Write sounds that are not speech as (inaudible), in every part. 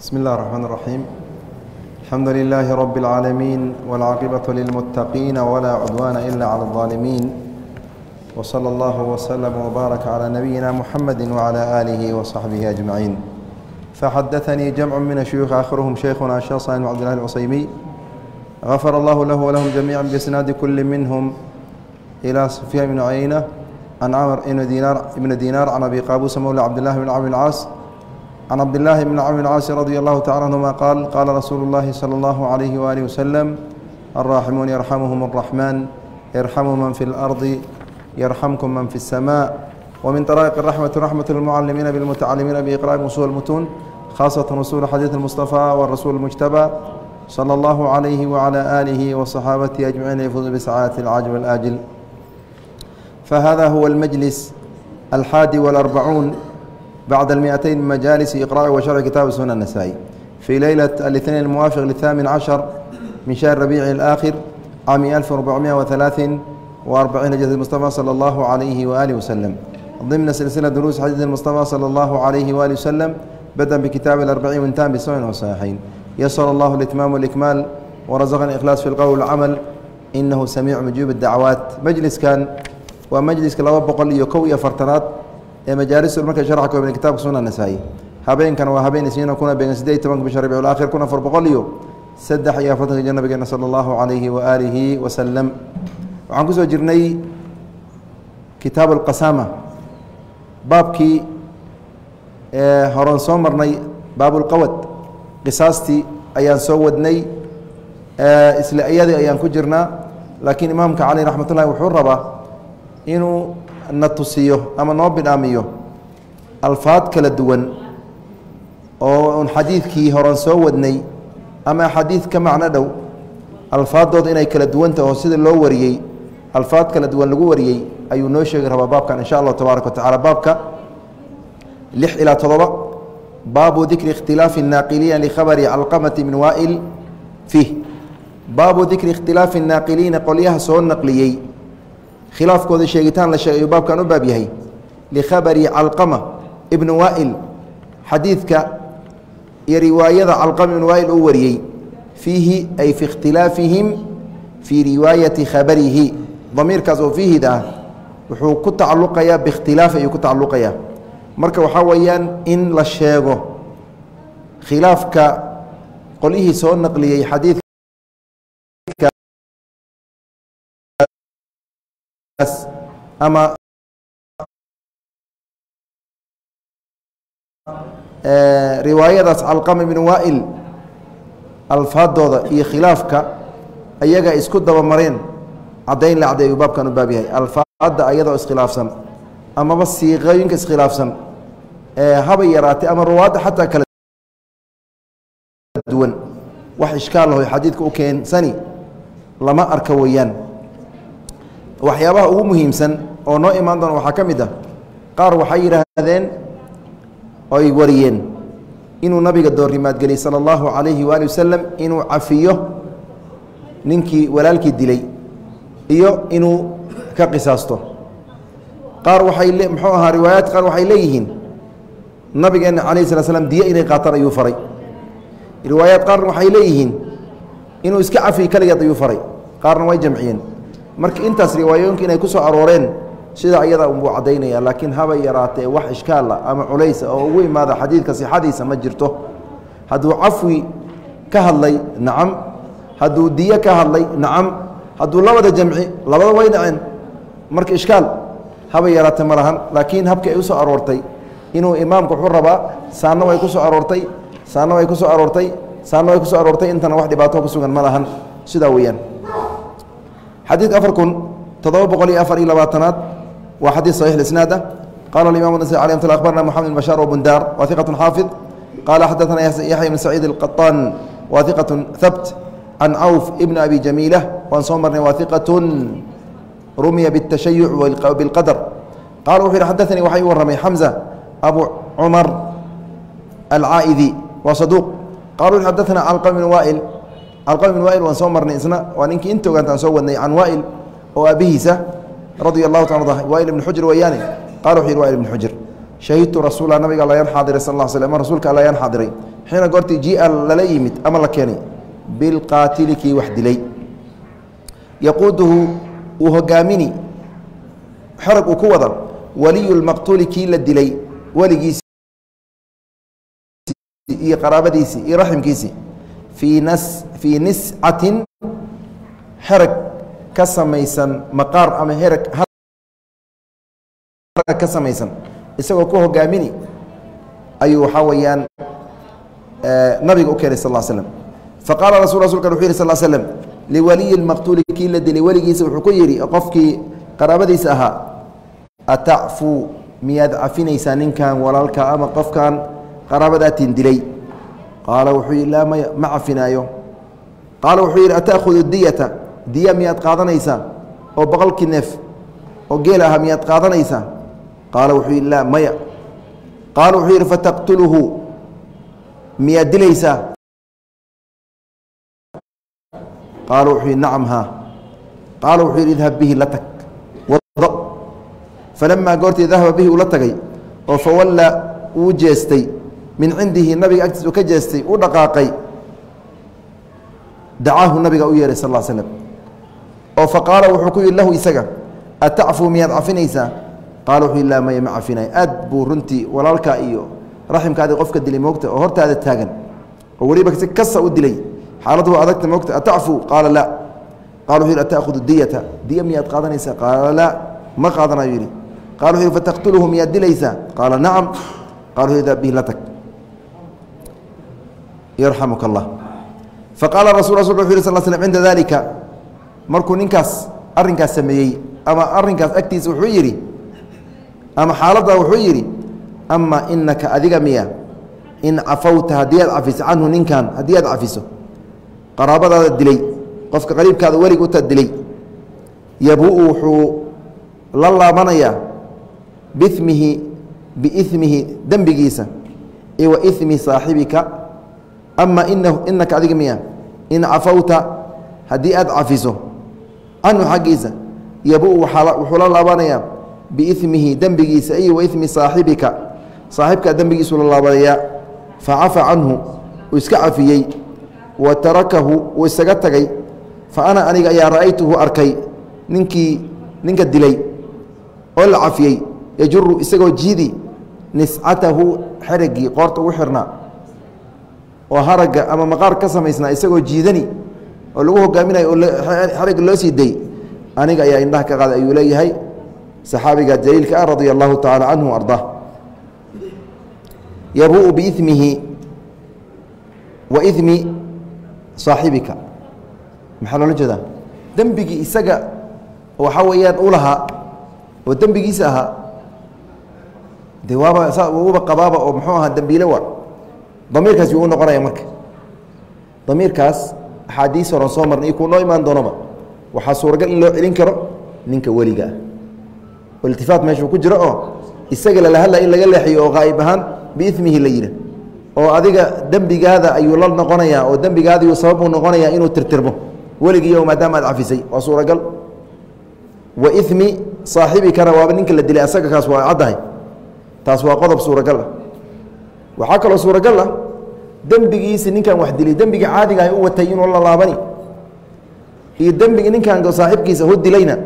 بسم الله الرحمن الرحيم الحمد لله رب العالمين والعاقبة للمتقين ولا عدوان إلا على الظالمين وصلى الله وسلم وبارك على نبينا محمد وعلى آله وصحبه أجمعين فحدثني جمع من الشيوخ آخرهم شيخنا الشيخ صالح عبد الله العصيمي غفر الله له ولهم جميعا بإسناد كل منهم إلى سفيان بن عيينة عن عمر بن دينار عن أبي قابوس مولى عبد الله بن عمرو العاص عن عبد الله بن عمرو العاص رضي الله تعالى عنهما قال قال رسول الله صلى الله عليه وآله وسلم الراحمون يرحمهم الرحمن ارحموا من في الأرض يرحمكم من في السماء ومن طرائق الرحمة رحمة المعلمين بالمتعلمين بإقراء أصول المتون خاصة أصول حديث المصطفى والرسول المجتبى صلى الله عليه وعلى آله وصحابته أجمعين يفوز بسعادة العاجل والآجل فهذا هو المجلس الحادي والأربعون بعد المئتين من مجالس إقراء وشرع كتاب السنة النسائي في ليلة الاثنين الموافق للثامن عشر من شهر ربيع الآخر عام 1443 هجرة المصطفى صلى الله عليه وآله وسلم ضمن سلسلة دروس حديث المصطفى صلى الله عليه وآله وسلم بدأ بكتاب الأربعين وانتهى بسنن وصحيحين يسر الله الإتمام والإكمال ورزقنا الإخلاص في القول والعمل إنه سميع مجيب الدعوات مجلس كان waa majliska laba boqol iyo kow iyo afartanaad ee majaalisulmarka sharxa kooban kitabka sunna nasaa'i habeenkana waa habeen isniina kuna beegan sideed iyo tobanka bisha rabiicul aakhir kun afar boqol iyo saddex iyo afartanka jir nabigeena sala allahu calayhi wa aalihi wasalam waxaan ku soo jirnay kitaab alqasaama baabkii horan soo marnay baabulqawad qisaastii ayaan soo wadnay isla iyadii ayaan ku jirnaa laakiin imaamka cali raxmat ullahi wuxuu rabaa inuu na tusiyo ama noo bidhaamiyo alfaad kala duwan oo un xadiidkii horan soo wadnay ama axaadiid ka macno dhow alfaadood inay kala duwantah oo sida loo wariyey alfaad kala duwan lagu wariyey ayuu noo sheegi rabaa baabkan insha allah tabaaraka watacala baabka lix ilaa todoba baabu dikri ikhtilaafi naaqiliina likhabari calqamati min waail fiih baabu dikri ikhtilaafi naaqiliina qolyaha soo naqliyey khilaafkooda sheegitaan la sheegay baabkan u baab yahay likhabari calqama ibni waa'il. Xadiidka iyo riwaayada calqama ibn waa'il uu wariyey fiihi ay fi ikhtilaafihim fii riwaayati khabarihi. Damiirkaas oo fiihid ah wuxuu ku tacalluqayaa biikhtilaafi ayuu ku tacalluqayaa. Marka waxaa weeyaan in la sheego khilaafka qolyihii soo naqliyey xadiidka ama riwaayadaas calqama ibn waa'il alfaadooda iyo khilaafka ayaga isku dabamareen caddayn la cadday ayuu baabkan u baab yahay. Alfaadda ayadoo iskhilaafsan amaba siiqooyinka iskhilaafsan habay yaraatay ama ruwaadda xataa kala duwan. Wax ishkaal lahoy xadiidka u keensani lama arka weeyaan waxyaabaha ugu muhiimsan oo noo imaan doona waxaa ka mid ah qaar waxay yidhaahdeen oy wariyeen inuu nabiga doorrimaadgeliyey sala allahu calayhi waali wasalam inuu cafiyo ninkii walaalkii dilay iyo inuu ka qisaasto. Qaar waxay muxuu ahaa riwaayaad qaar waxay leeyihiin nabigeenna calayhi sala slam diyo inay qaataan ayuu faray. Riwaayaad qaarna waxay leeyihiin inuu iska cafiyo kaligeed ayuu faray. Qaarna way jamciyeen marka intaas riwaayooyinka inay ku soo arooreen sida ayada unbuu caddaynaya laakiin habay yaraatee wax ishkaala ama culaysa oo ugu imaada xadiidka sixadiisa ma jirto. Hadduu cafwi ka hadlay nacam. Hadduu diyo ka hadlay nacam. Hadduu labada jamci labada way dhaceen marka ishkaal habay yaraatee ma lahan. Laakiin habka ay u soo aroortay inuu imaamku wuxuu rabaa saanna way ku soo aroortay saanna way ku soo aroortay saanna way ku soo aroortay intana wax dhibaato ku sugan ma sidaa weeyaan xadiidka afar kun toddoba boqol iyo afar iyo labaatanaad waa xadiid saxiix isnaad ah qala imam nasai alي mt abarna mxamed bn bashaar wbundar wa iqaة xaafid qala xadaثna yaxya bn saciid اlqaطan wa iqaة habt can cawf ibn abi jamiila waan soo marnay wa iqaة rumiya bالtashayuc bاlqadr qala wuxu yhi xadaثanii waxaa ii warramay xamza abu cumar alcaa'idi wa saduuq qala wuxu xadaثna calqa bn waa'il calqa bn waa'il waan soo marnay isna waa ninkii inta ogaantaan soo wadnay can waa'il oo aabihiisa radia allahu ta waa'il ibn xujr weeyaane. Qala wuxu yhi waa'il ibn xujr shahidtu rasuula nabiga alla yaan xaadiray sal l sl ama rasuulka alla yaan xaadiray. Xiina goortii jia lala yimid ama la keenay? Bilqaatili kii wax dilay. Yaquuduhu uu hogaamini xerag uu ku wada waliyu lmaqtuuli kii la dilay weligiisi iyo qaraabadiisii iyo raximkiisii fii niscatin xerag ka samaysan maqaar ama herag ka samaysan. Isagoo ku hogaamini ayuu waxaa weeyaan nabiga u keenay sal slam faqaala rasul rasulkan wuxuu yihi sal slm liwaliyi lmaqtuuli kii la dilay weligiisa wuxuu ku yidhi qofkii qaraabadiisa ahaa atacfuu miyaad cafinaysaa ninkan walaalka ama qofkan qaraabadaatiin dilay qaala wuxuu yidhi laa maya ma cafinaayo. Qaala wuxuu yidhi ata'khudu diyata? Diya miyaad qaadanaysaa? Oo boqolkii neef? Oo geel aha miyaad qaadanaysaa? Qaala wuxuu yidhi laa maya qaala wuxuu yidhi fataqtuluhu miyaad dilaysaa? Qaala wuxuu yidhi nacam haa. Qaala wuxuu yidhi idhab bihi la tag. Falamaa goortii dahaba bihi uu la tagay. Oo fawalla uu jeestay min cindihi nabiga agtiis ka jeestay u dhaqaaqay. Dacaahu nabiga u yeehay sal slm oo faqaala wuxuu ku yidhi lahu isaga atacfuu miyaad cafinaysaa? Qaala wuxuu laa maya ma cafinay. Aad buu runtii walaalkaa iyo raximkaadii qofka dilay moogta oo hortaada taagan. Oo weliba si kasa u dilay. Xaaladdu adagta moogta atacfuu qaala laa. Qala wuxu yidhi ata'khudu diyata. Diya miyaad qaadanaysaa qaala laa. Ma qaadanayo. Yidhi. Qala wuxu yidhi fataqtuluhu miyaad dilaysaa? Qaala nacam. Qala wuxu yidhi bihi la tag yarxamuka allah faqaala rasulka wuxu yih sal slm cinda dalika markuu ninkaas arrinkaas sameeyey ama arrinkaas agtiisa wuxuu yidhi ama xaaladda wuxuu yidhi ama inaka adiga miya in cafawta haddii aad cafiso canhu ninkan haddii aad cafiso qaraabadaada dilay qofka qariibkaada welig uta dilay yabuu wuxuu la laabanayaa bimihi biimihi dembigiisa iyo wa imi saaxibika ama inaka adiga miya in cafawta haddii aad cafiso canhu xaggiisa yabuu wuxuu la laabanayaa biimihi dembigiisa iyo wa imi saaxibika. Saaxibkaa dembigiisu la laabanayaa facafa canhu uu iska cafiyey. Wa tarakahu uu isaga tagay. Fa ana aniga ayaa ra'aytuhu arkay. Ninkii ninka dilay oo la cafiyey yajuru isagoo jiidi niscatahu xerigii qoorta ugu xirnaa oo haragga ama maqaar ka samaysnaa isagoo jiidani oo lagu hogaaminayo oo xerigga loo sii day aniga ayaa indhaha ka qaaday ayuu leeyahay. Saxaabiga jaliilka ah radia allahu tacaala canhu ardaa yabuu biimihi wa imi saaxibika. Maxaa loola jeedaa? Dembigii isaga waxaa weeyaan u lahaa oo dembigiisa ahaa de waaba sa uba qabaaba oo muxuu ahaa dembiile waa damiirkaas yuu u noqonaya marka. Damiirkaas axaadiis horan soo marnay iyo kuu noo imaan doonoba waxaa suuragal in loo celin karo ninka weliga ah. Oo meeshuu ku jiro oo isaga lala hadlaya in laga leexiyo oo qaa'ib ahaan biimihi la yidhi. Oo adiga dembigaada ayuu la noqonayaa oo dembigaada yuu sabab u noqonayaa inuu tirtirmo. Weligiiyo maadaama aad cafisay waa suuragal. Wa imi saaxibikana waaba ninka la dilay asaga kaas waa caddahay. Taas waa qodob suuragal ah waxaa kaloo suuragal ah dembigiisi ninkan wax dilay dembigii caadigaah u watay inuu lalaabani iyo dembigii ninkan saaxiibkiisa hu dilayna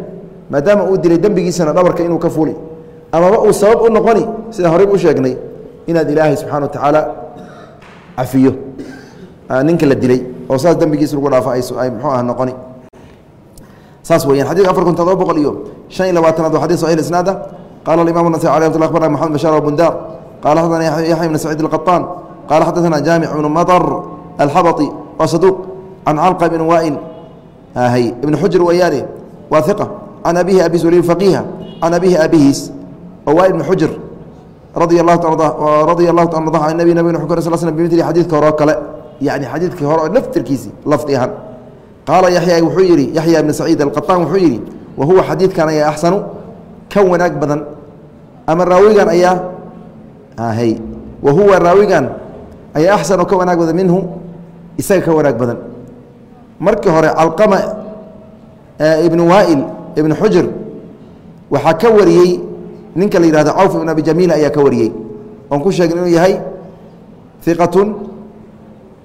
maadaama uu dilay dembigiisana dhabarka inuu ka fuuli amaba uu sabab u noqoni sida horeyba u sheegnay inaad ilaahay subxana wa tacaala cafiyo. Ninka la dilay oo saas dembigiis lagu dhaafa ay mxuu ah noqoni. Saas weyaan xadidka afar kun todoba boqol iyo shan iyo labaatanaad waa xadis saxiix isnaad ah. Qaala imamu nasayi alay amatullah abarna maxamed bashaar bundar qala xadثna yaحيى بن سعيد القطان qala xadثna جامع بن مطر الحبطي wa صدوq عن علقة بن وائل hy بن xujر wyaane wa ثقة عن أبيه أبي سليم فقيهة عن أبيه أبيhiis oo وائل بن xujر raضي الlaه raضي الlaه ta ض عن نبي nبg ح sل sلم بmثل xadيثka hore oo kale yaعni xadiidkii hore oo laftirkiisi lafdi ahaan qaala yaحya wuxuu yidhi yaحya بن سacيid القطان wuxuu yidhi wa huwa xadiidkan ayaa axsanu ka wanaag badan ama raawigan ayaa hy wa huwa raawigan ayaa axsanu ka wanaag badan minhu isaga ka wanaag badan. Markii hore calqama ibn waa'il ibn xujr waxaa ka wariyey ninka la yihahdo cawf ibn abi jamiil ayaa ka wariyey. Oon ku sheegin inuu yahay iqatun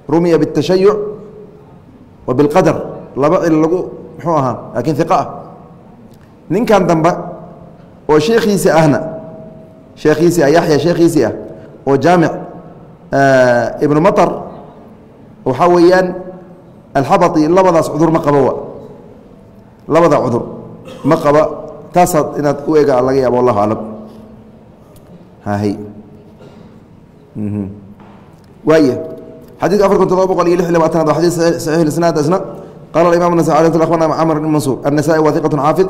rumiya biاtashayuc wa biاlqadar laba cil lagu muxuu ahaa laakiin iqa ah. Ninkan dambe oo sheekhiisi ahna heekhiisii yaya sheekhiisii ah oo jaamic eh, ibnu maطar waxaa weeyaan alxabطi labadaas cudur ma qaba wa. Labada cudur ma qaba taasaad inaad u ega laga yaabo wallahu aclam mhm. waaya xadiidka afar kunta laba boqol iyo lix iy labaatanaad waa xadii saxiix isnaad isna qala aimam nasa akhbana camr bn mansuur annasaai waa xaafid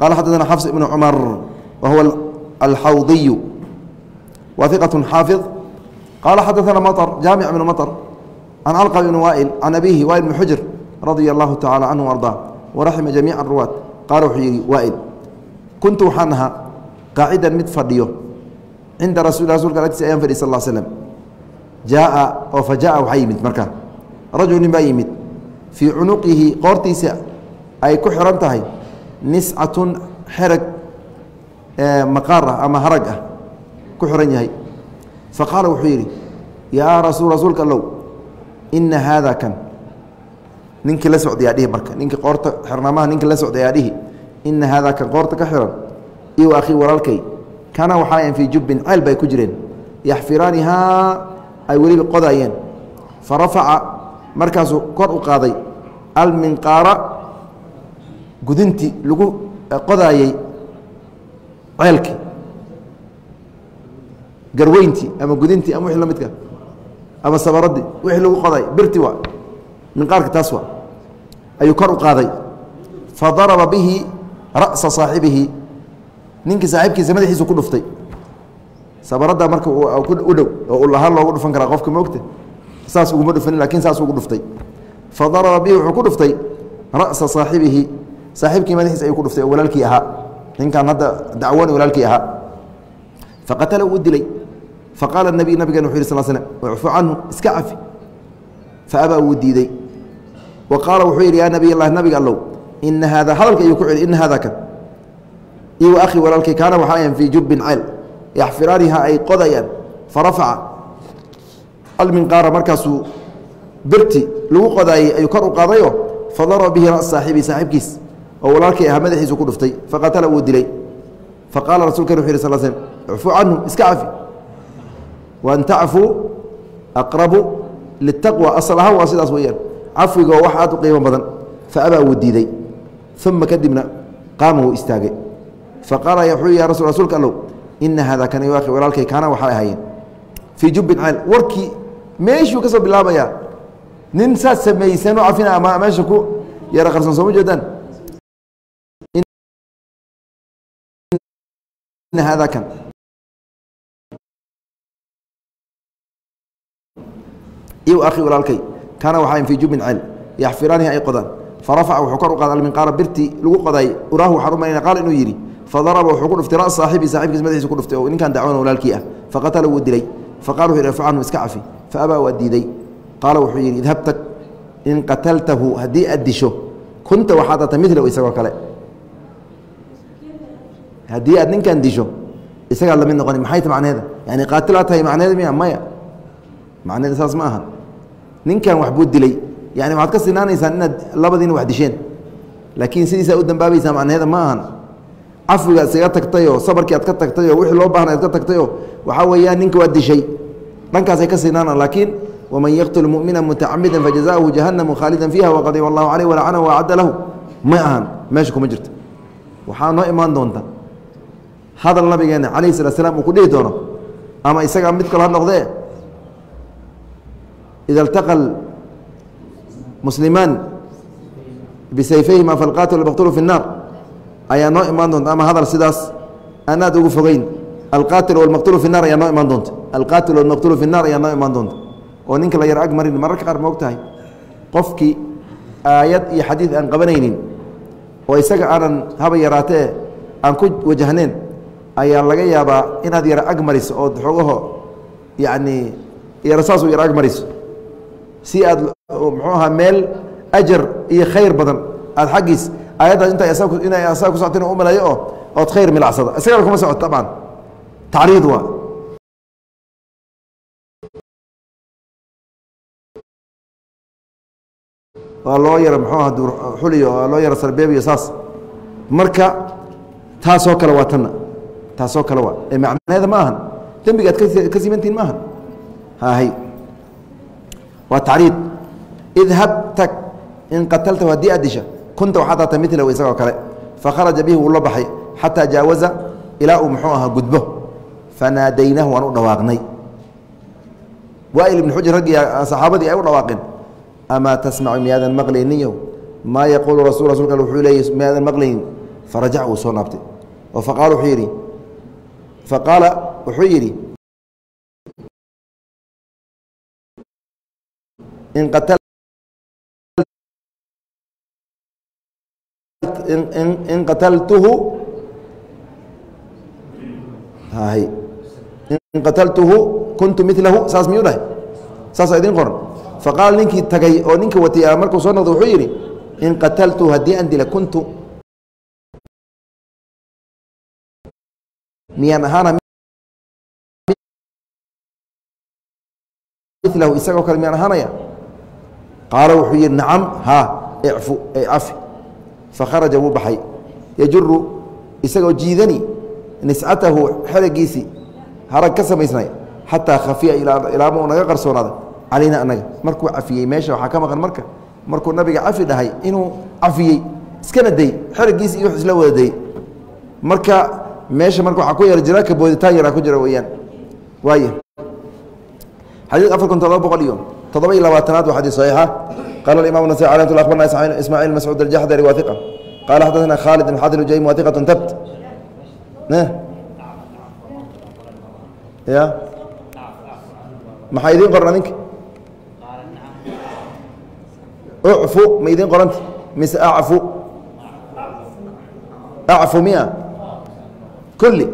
qala xadana xafs ibnu cumar wa huwa alxawdiyu wa iqaة xaafid qala xadadana maطr jaamic bn maطr can calqa bn waa'il can abihi wail bn xujr radia allahu tacala canhu ardaa waraxima jamiica ruwaad qaala wuxuu yihi waa'il kuntu waxaan ahaa qaacidan mid fadhiyo cinda rasul rasulka agtiisa ayaan fadhiy sal l slm jaaa oo fa jaaa waxaa yimid marka rajul nin baa yimid fii cunuqihi qoortiisa ay ku xiran tahay niscatun xerag maqaar ah ama harag ah ku xiran yahay. Fa qaala wuxuu yidhi yaa rasul rasuulka allow ina haada kan ninkii la socday aa dhihi marka ninkii qoorta xirnaamaha ninkii la socday aa dhihi ina haada kan qoorta ka xiran iyo akhii walaalkay kana waxaayan fii jubbin ceel bay ku jireen yaxfiraanihaa ay weliba qodaayeen. Fa rafaca markaasuu kor u qaaday alminqaara gudintii lagu qodaayey ceelkii garweyntii ama gudintii ama wixii la midka. Ama sabaradii wixii lagu qoday birti waa. Minqaarka taas waa. Ayuu kor u qaaday. Fa daraba bihi ra'sa saaxibihi. Ninkii saaxiibkiisa madaxiisu ku dhuftay. Sabaradda marka u dhow oo ulahaan loogu dhufan karaa qofka moogta saas uguma dhufanin laakiin saas ugu dhuftay. Fa daraba bihi wuxuu ku dhuftay ra'sa saaxibihi. Saaxiibkii madaxiisa ayuu ku dhuftay oo walaalkii ahaa ninkan hadda dacwani walaalkii ahaa. Faqatala uu dilay. Faqaala nabiy nabigan wuxu yih sal slm icfu canhu iska cafi. Faabaa wuu diiday. Wa qaala wuxuu yidhi yaa nabiy allah nabiga allow ina haada hadalka ayuu ku celi ina haada kan. Iyo akhi walaalkay kaana waxaayan fii jubbin ceel yaxfiraaniha ay qodayaan farafaca alminqaara markaasuu birti lagu qodaayey ayuu kor u qaadayo fadaraba bihi ras saaxibii saaxiibkiis oo walaalkay ahaa madaxiisu ku dhuftay faqatala wuu dilay. Faqaala rasulkan wuxu yih sal slm icfuu canhu iska cafi. Waan tacfuu aqrabu litaqwa asal ahaan waa sidaas weeyaan. Cafwiga wax aad u qiimo badan faabaa wuu diiday. Uma kadibna qaama wuu istaagay. Faqaala wuxuu ya rasuulka allow ina haada kan akhi walaalkay kaana waxay ahaayeen. Fii jubbin ceel warkii meeshuu ka soo bilaabayaa nin saas sameeyeysan u cafina ama meesha ku yara qarsan sooma jeedaan haada kan iyo akhi walaalkay kaana waxaayen fii jubbin ceel yaxfiraanihi ay qodaan farafaca wuxuu kor u qaada alminqaara birtii lagu qoday uraahu waxaan u malayna qaal inuu yidhi fadaraba wuxuu ku dhuftay ras saaxibii saaxibkiis madaxiisa ku dhuftay oo ninkan dacwana walaalkii ah faqatala wuu dilay faqala wuxu yidhi irfu canhu iska cafi faabaa waa diiday qaala wuxuu yidhi idhab tag in qataltahu haddii aad disho kunta waxaad ata milow isagoo kale haddii aad ninkan disho isagaa la mid noqoni maxay ta macneeda yani qaatilaad tahay macneeda miya? Maya. Macneeda saas ma aha. Ninkan wax buu dilay. Yani waxaad ka sinaanaysaan inaad labadiina wax disheen. Laakiin sidiisaa u dambaabaysaa macneeda ma ahan. Cafwigaad isaga tagtayoo sabarkii aad ka tagtayoo wixii loo baahna ad ka tagtayoo waxaa weeyaan ninka waad dishay. Dhankaasay ka sinaanaan laakiin waman yaqtul mumina mutacamida fajazaahu jahannamu khaalidan fiiha waqadiba allahu caleyh walacanahu wacadda lahu. Ma ahan. Meesha kuma jirto. Waxaa noo imaan doonta hadal nabigeena calayh salat slam uu ku dhihi doono ama isagaa mid kalo ha noqdee ida iltaqa muslimaan bisayfayhima falqaatilu maqtulu fi الnaar ayaa noo imaan doonta ama hadal sidaas aan aad ugu fogeyn alqaatil walmaqtulu fi الnar ayaa noo imaan doonta alqaatil walmaqtulu fi الnar ayaa noo imaan doonta oo ninka la yar ag marin mararka qaar ma og tahay qofkii aayad iyo xadiid aan qabanaynin oo isaga aanan haba yaraatee aan ku wajahneen ayaa laga yaabaa inaad yara ag mariso ood xoogaho yacni yara saasuu yar ag mariso si aad muxuu ahaa meel ajar iyo khayr badan. Aad xaggiis aayaddaas inta inay asaga ku socotin u malayo oo ood khayr milacsada. Isagana kuma socot tabcan tacriid waa. Waa loo yara muxuu aha duur xuliyo waa loo yara sarbeebiyo saas. Marka taasoo kale waa tanna taasoo kale waa ee macnaheeda ma ahan dembiga ad kasi ka simantihin ma ahan. Hahay waa tacriid idhab tag in qataltahu haddii aad disha kunta waxaad taata milahu isagoo kale. Fakharaja bihi wuu la baxay xataa jaawaza ilaa uu muxuu ahaa gudbo. Fanaadaynaahu waan u dhawaaqnay. Waail ibn xujr raggii saxaabadii ay u dhawaaqeen amaa tasmacu miyaadan maqlayniyo maa yaquulu rasul rasulka wuxuu leeyay miyaadan maqlaynin farajac wuu soo naabtay. Oo faqaala wuxuu yidhi faqaala wuxuu yidhi in qatal in qataltuhu in qataltuhu kuntu milahu saas miyuu dhahay? Saasa idin qoran. Faqaala ninkii tagay oo ninka watay markuu soo noqdo wuxuu yidhi in qataltuhu haddii aan dila kuntu miyaan ahaana milahu isagoo kale miyaan ahaanaya qaala wuxuu yidhi nacam haa ay cafi. Fakharaja wuu baxay. Yajuru isagoo jiidani niscatahu xeragiisii harag ka samaysnay xataa khafiya ilaa ma uu naga qarsoonaaday. Calayna annaga markuu cafiyey meesha waxaa ka maqan marka. Markuu nabiga cafi dhahay inuu cafiyey iskana day xeragiisii iyo isla wada dayey marka meesha marka waxaa ku yar jira ka yaraa ku jira weeyaan. Waaya xadiid afar kun todoba boqol iyo toddoba iyo labaatanaad waa xadiis saxiixa. Qala alimam nasai alay tul akhbarna ismaaciil mascuud aljaxdari waa iqa qala xadaثna khalid bn xadil ujaym waa tabt ya? Maxaa idiin qoran adinka ucfu ma idiin qoranta. Mise acfu acfu miya kulli.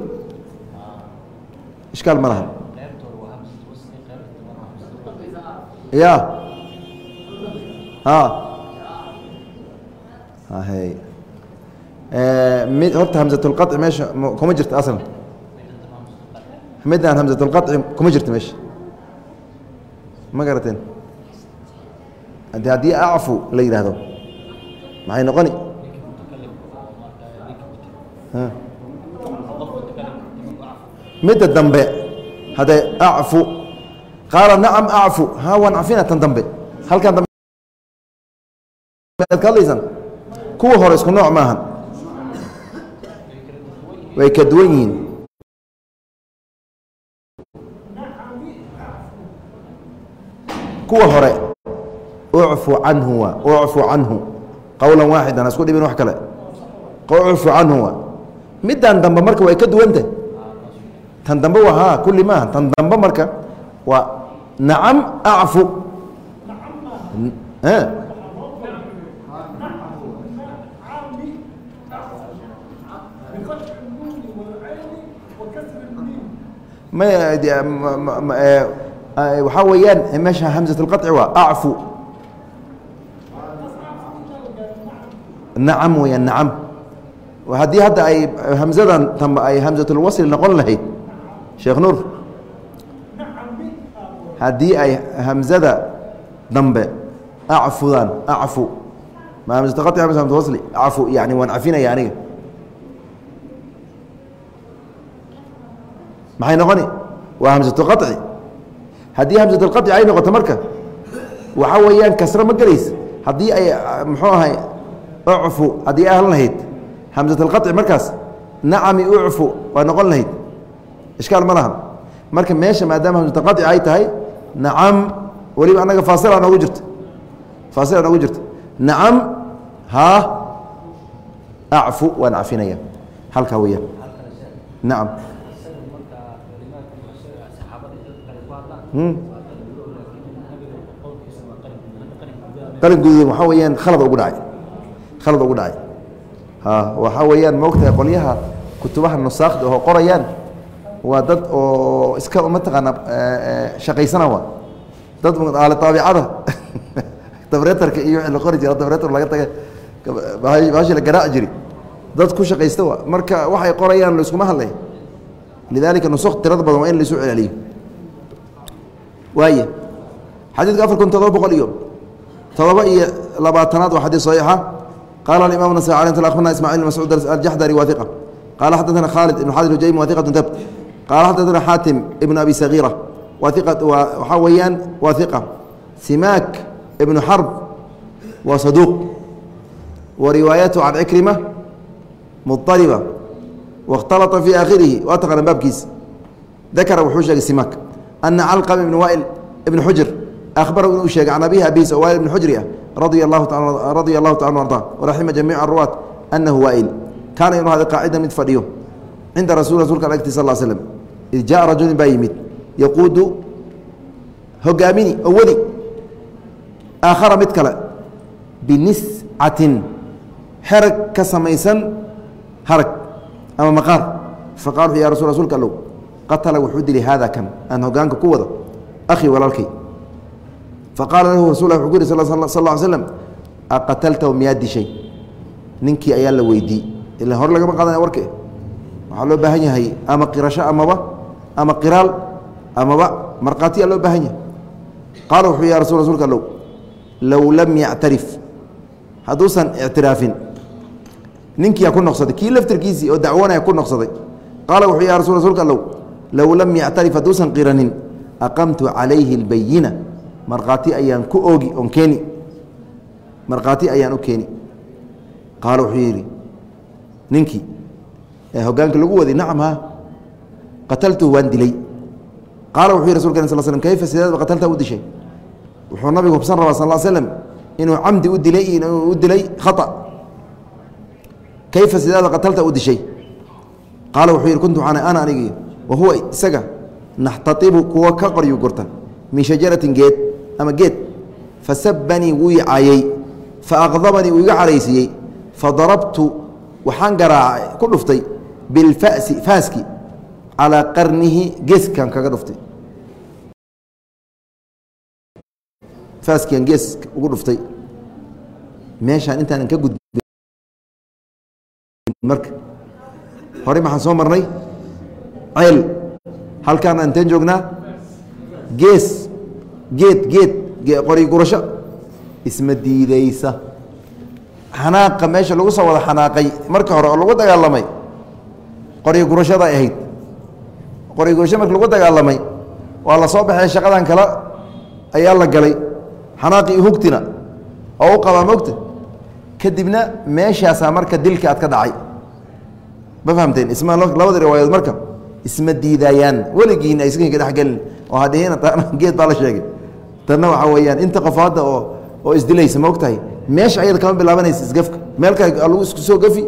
Ishkaal ma laha ya. Hay mid horta hamzatulqaci meesha kuma jirta aslan midaan hamzatulqaci kuma jirta meesha. Ma garateen? Haddii acfu la yidhaahdo maxay noqoni midda dambe hadday acfu. Qaala nacam acfu. Ha waan cafina tan dambe. Halkan dambe. Ad ka hadlaysaan kuwa hore isku nooc maahan. Way ka duwan yihiin. Kuwa hore ucfu canhu waa ucfu canhu. Qowla waaxidan ha isku dhibin wax kale. Ucfu canhu waa middan dambe marka way ka duwantah tan dambe waa ha kulli maaha tan dambe marka waa nacam acfu waxaa weeyaan meesha hamزة الqaطci waa acfu nacam weyaan nacam haddii hadda ay hamzadan dambe ay hamزaة اlwasl noqon lahayd sheekh nuur haddii ay hamzada dambe acfudaan afu ma hamzataqati hamza hamza wasli yani waan cafinaya aniga. Maxay noqoni? Waa hamsatu qaci haddii hamsatu lqaci ay noqoto marka waxa weeyaan kasre ma gelays. Haddii ay muxuu ahay ucfu haddii ay lahayd hamsatu lqaci markaas nacami ucfu waa noqon lahayd ishkaal ma laha. Marka meesha maadaama mutaqaطic ay tahay nacam weliba annaga faasila noogu jirta. Faasila noogu jirta. Nacam haa acfu waan cafinaya. Halkaa weya nacam. Hmm? Qalin guduudan waxaa weyaan khalad ugu dhacay. Khalad ugu dhacay. Waxaa weeyaan moogtahay qolyaha kutubaha nusaakda oo qorayaan? Waa dad oo iska mataqaana shaqaysana waa. Dad aale taabicada (laughs) dabretarka iyo wii la qori jira dabretar laga taga bahashi la garaaci jiri dad ku shaqaysta wa marka waxay qorayaan laiskuma hadlay. Lidalika nusuk tirada badan waa in laisu celceliyo. Waay xadiidka afar kun todoba boqol iyo todoba iyo labaatanaad waa xadiis saxiixa. Qaala alimam nasai alay sl akhbarna ismacil mascuud aljaxdari waa iqa qaala xadaثana khaalid ibn xadir hujaymi waa iqatu dabt qaala xadana xaatim ibn abi sagiira waxaa weeyaan waa iqa simaak ibnu xarb waa saduuq wa riwaayatu can cikrima muطaliba waاkhtalata fii aakhirihi waa taqaana baabkiis dakara wuxuu sheegay simaak ana calqam ibn waa'il ibn xujr akhbarahu inuu sheegay can abihi abiis waa'il ibn xujri ah radia allahu taala anu arda waraxima jamiica ruwaat annahu waa'il kaana inuu hada qaacida mid fadhiyo cinda rasul rasulka agti sal slam id jaءa rajulin baa yimid yaquudu hogaamini oo wadi aakhara mid kale biniscatin xerag ka samaysan harag ama maqaar faqal ya rasul rasulka allow qatala wuxuu dilay haada kan aan hogaanka ku wado akhii walaalkay faqaala lahu rasul wuxuu ku yiri sal sl ly slam aqataltahu miyaa dishay ninkii ayaa la weydii ila hore lagama qaadanaya warke waxaa loo baahan yahay ama qirasho amaba ama qiraal amaba markhaatiyaa loo baahan yahay. Qaala wuxuu ya rasul rasulka allow low lam yactarif hadduusan ictiraafin ninkiyaa ku noqsaday kii laftirkiisii oo dacwanaya ku noqsaday. Qaala wuxuu ya rasul rasulka allow low lam yactarif hadduusan qiranin aqamtu calayhi اlbayina markhaati ayaan ku oogi on keeni. Markhaati ayaan u keeni. Qaala wuxuu yidhi ninkii ee hogaanka lagu waday nacam ha qataltuhu waan dilay qaala wuxuu yih rasulka sal slm kayfa sideedba qatalta u dishay wuxuu nabigu hubsan rabaa sal slm inuu camdi u dilay u dilay khaa kayfa sideeda qatalta u dishay qaala wuxuu yidhi kuntu waxaan ana anigi wa huwa isaga naxtaibu kuwa ka qoryu gurta min shajaratin geed ama geed fasabanii wuu i caayey faaqdabanii wuu iga caraysiiyey fadarabtu waxaan garaacay ku dhuftay bilfasi faaski calaa qarnihi geeskan kaga dhuftay faaskian gees ugu dhuftay meeshaan intaanan ka gudbin marka horey maxaan soo marnay ceel halkaan anteen joognaa gees geed geed qori gurasho isma diideysa xanaaqa meesha lagu soo wada xanaaqay marka hore oo lagu dagaalamay qori gurashada ay ahayd gurasho marki lagu dagaalamay waa la soo baxay shaqadan kale ayaa la galay xanaaqii hugtina. Oo u qabaa mogta kadibna meeshaasaa marka dilka aad ka dhacay. Ma fahamteen? Isma labada riwaayadood marka isma diidayaan. Weligiina iskinka dhexgelin oo hadhihina (laughs) geed baa la sheegay. Tanna waxaa weeyaan inta qof hadda oo oo isdilaysa ma og tahay meesha ayada kama bilaabanaysa isgafka. Meel kale lagu isku soo gafi.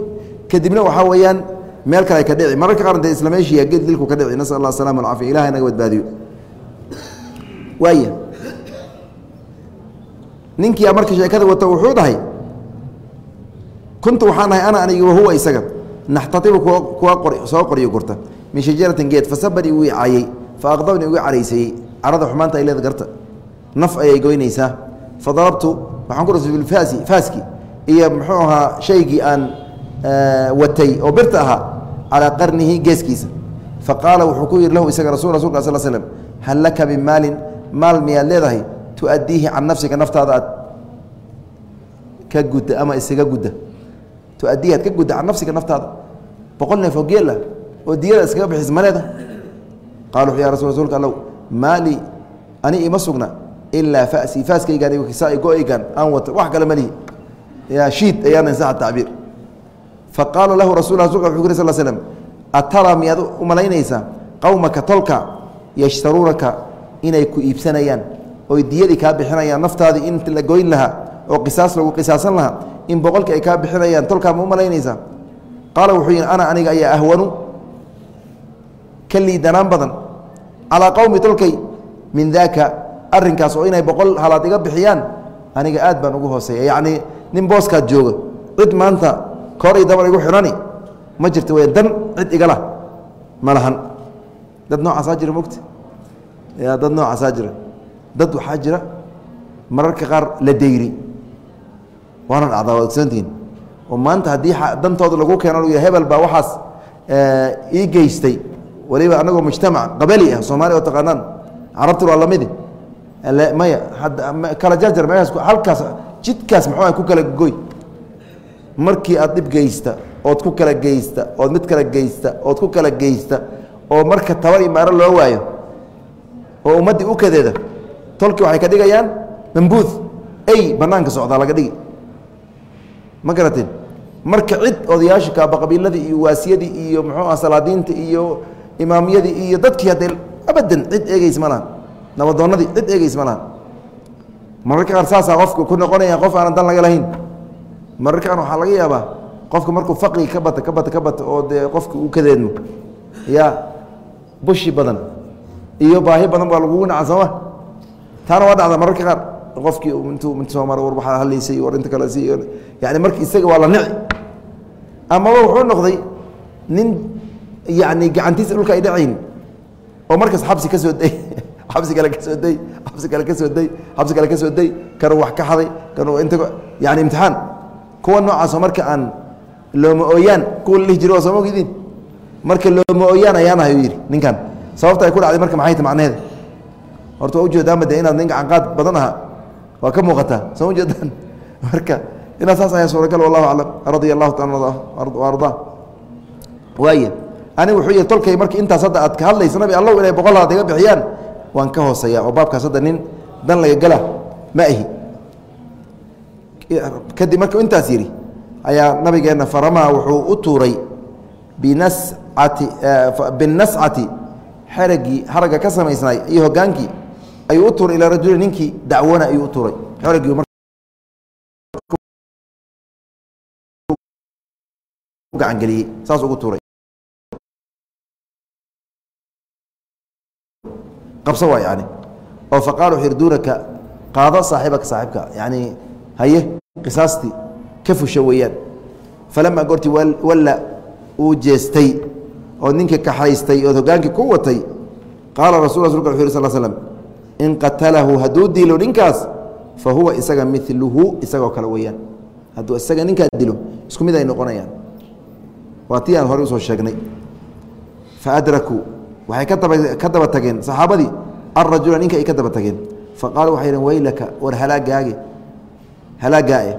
Kadibna waxaa weeyaan meel kale ka dhici mararka qaar dee isla meeshiya geed dilku ka dhici nasal allah asalama alcafiya ilahay naga badbaadiyo. Waaya ninkiia marka sheekada wata wuxuu dhahay kuntu waxaan ahay ana anigi wahuwa isaga. Naxtaibu kuwa soo qoryo gurta. Min shajaratin geed fasabanii wuu caayey faaqdabnii uga carayseeyey carada xumaanta ay leeda garta. Naf ayay goynaysaa. Fadarabtu waxaan ku dhasay bilfaasi faaski. Iyo muxuu ahaa shaygii aan watay oo birta ahaa calaa qarnihi geeskiisa. Faqaala wuxuu ku yihi lahu isaga rasul rasulka sal slm hal laka min maalin? Maal miyaad leedahay? Tuaddiihi can nafsika naftaada aad ka gudda ama isaga gudda. Tuaddiihi aad ka gudda can nafsika naftaada. Boqol neef oo geela oo diyada iskaga bixis ma leedahay. Qala wuxu ya rasul rsulka allow maali ani ima sugna ilaa fasi faaskaygaan iyo kisaa go'aygaan aan wato wax kale malihi yaa shiid ayaana insaxa faqaala lahu rasul wuxuu kuri sal slm atara miyaad u malaynaysaa qowmaka tolka yashtaruunaka inay ku iibsanayaan oy diyadii kaa bixinayaan naftaadii in la goyn lahaa oo qisaas lagu qisaasan lahaa in boqolkii ay kaa bixinayaan tolkaa ma u malaynaysaa qaala wuxuu yihi ana aniga ayaa ahwanu ka liidanaan badan calaa qowmi tolkay min daaka arinkaas oo inay boqol halaad iga bixiyaan aniga aad baan ugu hooseeya yacnii nin booskaad jooga cid maanta koor iyo dabar igu xidhani ma jirta wey dan cid igala. Ma lahan. Dad noocaasaa jira mogta ya dad noocaasaa jira. Dad waxaa jira mararka qaar la dayri. Waana dhacdaa waad ogsantihiin oo maanta haddii dantooda lagu keeno hebel baa waxaas ii geystay. Waliba anagoo mujtamac qabali ah soomaaliya oo taqaanaan. Carabtu waa lamidi maya kala jarjar meehaas halkaas jidkaas muxuu ku kala goy markii aad dhib geysta ood ku kala geysta ood mid kala geysta ood ku kala geysta oo marka tabar imaaro loo waayo oo ummaddii u kadeeda tolkii waxay ka dhigayaan mambuud ey banaanka socdaa laga dhigi. Ma garateen marka cid odayaasha kaaba qabiiladii iyo waasiyadii iyo muxuu ah salaadiinta iyo imaamyadii iyo dadkii hadday abadan cid eegeys ma lahan nabadoonnadii cid eegeys ma lahan mararka qaar saasaa qofka ku noqonaya qof aanan dan laga lahayn mararka qaar waxaa laga yaabaa qofka markuu faqri ka bata ka bata ka bata oo dee qofka uu kadeedmo ya bushi badan iyo baahi badan baa lagugu naca sooma taana waa dhacda mararka qaar. Qofkii intuu int soo mara war waxaa hadlaysay war inta kale si yani marka isaga waa la nici. Amaba wuxuu noqday nin yani gacantiisa dhulka ay dhacayn oo markaas xabsi ka soo day. (laughs) Xabsi kale ka soo day xabsi kale ka soo day xabsi kale ka soo day kanuu wax ka xaday kanuu inta yani imtixaan kuwa noocaasoo marka aan looma ooyaan kuwa la dhihi jiro waa ogidin? Marka looma ooyaan ayaan ahay u yidhi ninkan. Sababta ay ku dhacday marka maxay ta macneheeda horta waa ujeedaanba de inaad nin gacanqaad badan ahaa. Waa ka muuqataa soo ujeedaan (laughs) marka inaad saas ayaa suuragal wallahu aclam. Radia allahu taala ardaa waaya anigu wuxuu yihi tolkay marka intaas hadda aad ka hadlaysa allow inay boqol iga bixiyaan waan ka hooseeya oo baabkaas hadda nin dan laga gala ma ahi kadib markuu intaas yidhi ayaa nabigeenna faramaa wuxuu u tuuray binascati binascati xeragii haragga ka samaysnaay iyo hogaankii ayuu u tuuray ilaa rajuli ninkii dacwona ayuu u tuuray. Xeragii gacangeliyey saas ugu tuuray. Qabso waa yani oo faqaal yihi duunaka qaado saaxibaka saaxibka yani haye qisaastii ka fusha weeyaan. Falamaa goortii walla uu jeestay oo ninkii kaxaystay ood hogaankii ku watay qaala rasul rasulka wuxu yhi sal slm in qatalahu hadduu dilo ninkaas fa huwa isaga miluhu isagoo kale weeyaan. Hadduu isaga ninkaa dilo isku mid ay noqonayaan. Waa tii aan horey u soo sheegnay. Faadrakuu waxay ka daba tageen saxaabadii alrajula ninka ay ka daba tageen? Faqaaluu waxay dhn weylaka war halaagaage halaagaae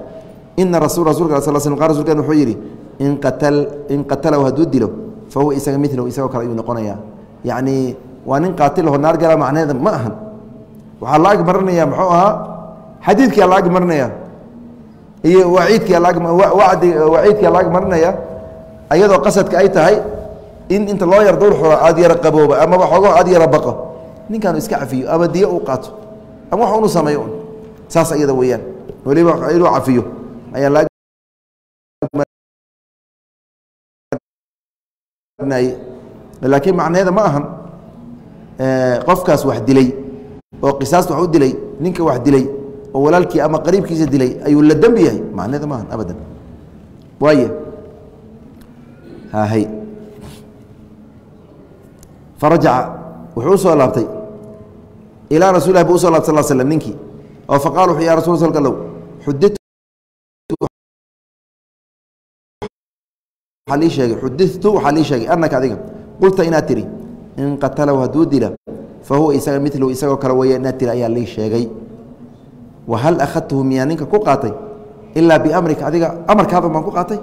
ina rasul rasulka sal sl qa rasulkan wuxuu yidhi in qatal in qatalahu hadduu dilo fa huwa isaga milahu isagoo kale ayuu noqonayaa. Yacni waa nin qaatil aho naar gala macneeda ma ahan. Waxaa la ag muxuu ahaa xadiidkia la ag marinaya iyo waciidkia waciidkia la ag marinaya ayadoo qasadka ay tahay in inta loo yar dowr xuro aad yara qabooba amaba xoogo aad yara baqo ninkaanu iska cafiyo ama diyo uu qaato ama wax unu sameeyo saas ayada weeyaan weliba inuu cafiyo. Ayaa la laakiin macnaheeda ma ahan qofkaas wax dilay oo qisaasta wax u dilay ninka wax dilay oo walaalkii ama qariibkiisa dilay ayuu la dembi yahay? Macnaheeda ma ahan abadan. Waaya hay farajaca wuxuu u soo laabtay. Ilaa rasul lah bu uso laabtay sal slm ninkii. Oo faqala wuxu ya rasul slka low xudidtu waxaa lii sheegay annaka adiga qulta inaad tidhi in qatalahu hadduu dila fa huwa isaga milu isagoo kale weeya inaad tiri ayaa lii sheegay. Wa hal akhadtuhu miyaa ninka ku qaatay? Ilaa biamrika adiga amarkaada baan ku qaatay?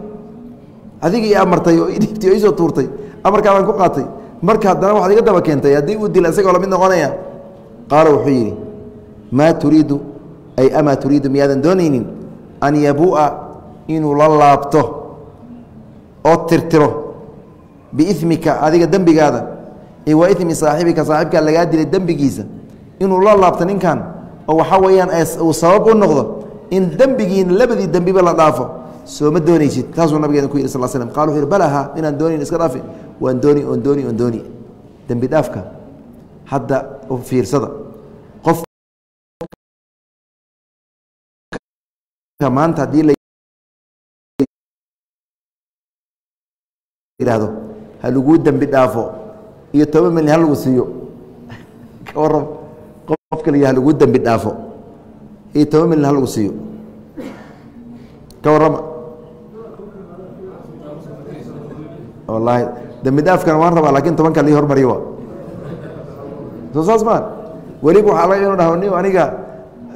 Adiga i amartay oo idhibtay oo isoo tuurtay amarkaadaan ku qaatay? Marka haddana waxaad iga daba keentay haddii uu dila isagoo la mid noqonaya? Qaala wuxuu yidhi maa turiidu ay amaa turiidu miyaadan doonaynin? An yabuu'a inuu la laabto oo tirtiro biimika adiga dembigaada. Wa imi saaxibika saaxibkaa lagaa dilay dembigiisa. Inuu la laabto ninkan oo waxaa weeyaan uu sabab u noqdo in dembigiina labadii dembiba la dhaafo. Sooma doonaysid? Taasuu nabigeena ku yidhi sal slm qal wuxu yhi balaha inaan doonayn iska dhaafi. Waan dooni oon dooni oon dooni. Dembi dhaafka hadda fiirsada maanta haddii la yidhaahdo ha laguu dembi dhaafo iyo toban milyan ha lagu siiyo ka warram qofka la yidhah laguu dembi dhaafo iyo toban milyan ha lagu siiyo ka warrama wallaahi dembi dhaafkana waan rabaa laakiin tobanka lii hormariyo wa soo saas maa weliba waxaa laga inu dhaho ni aniga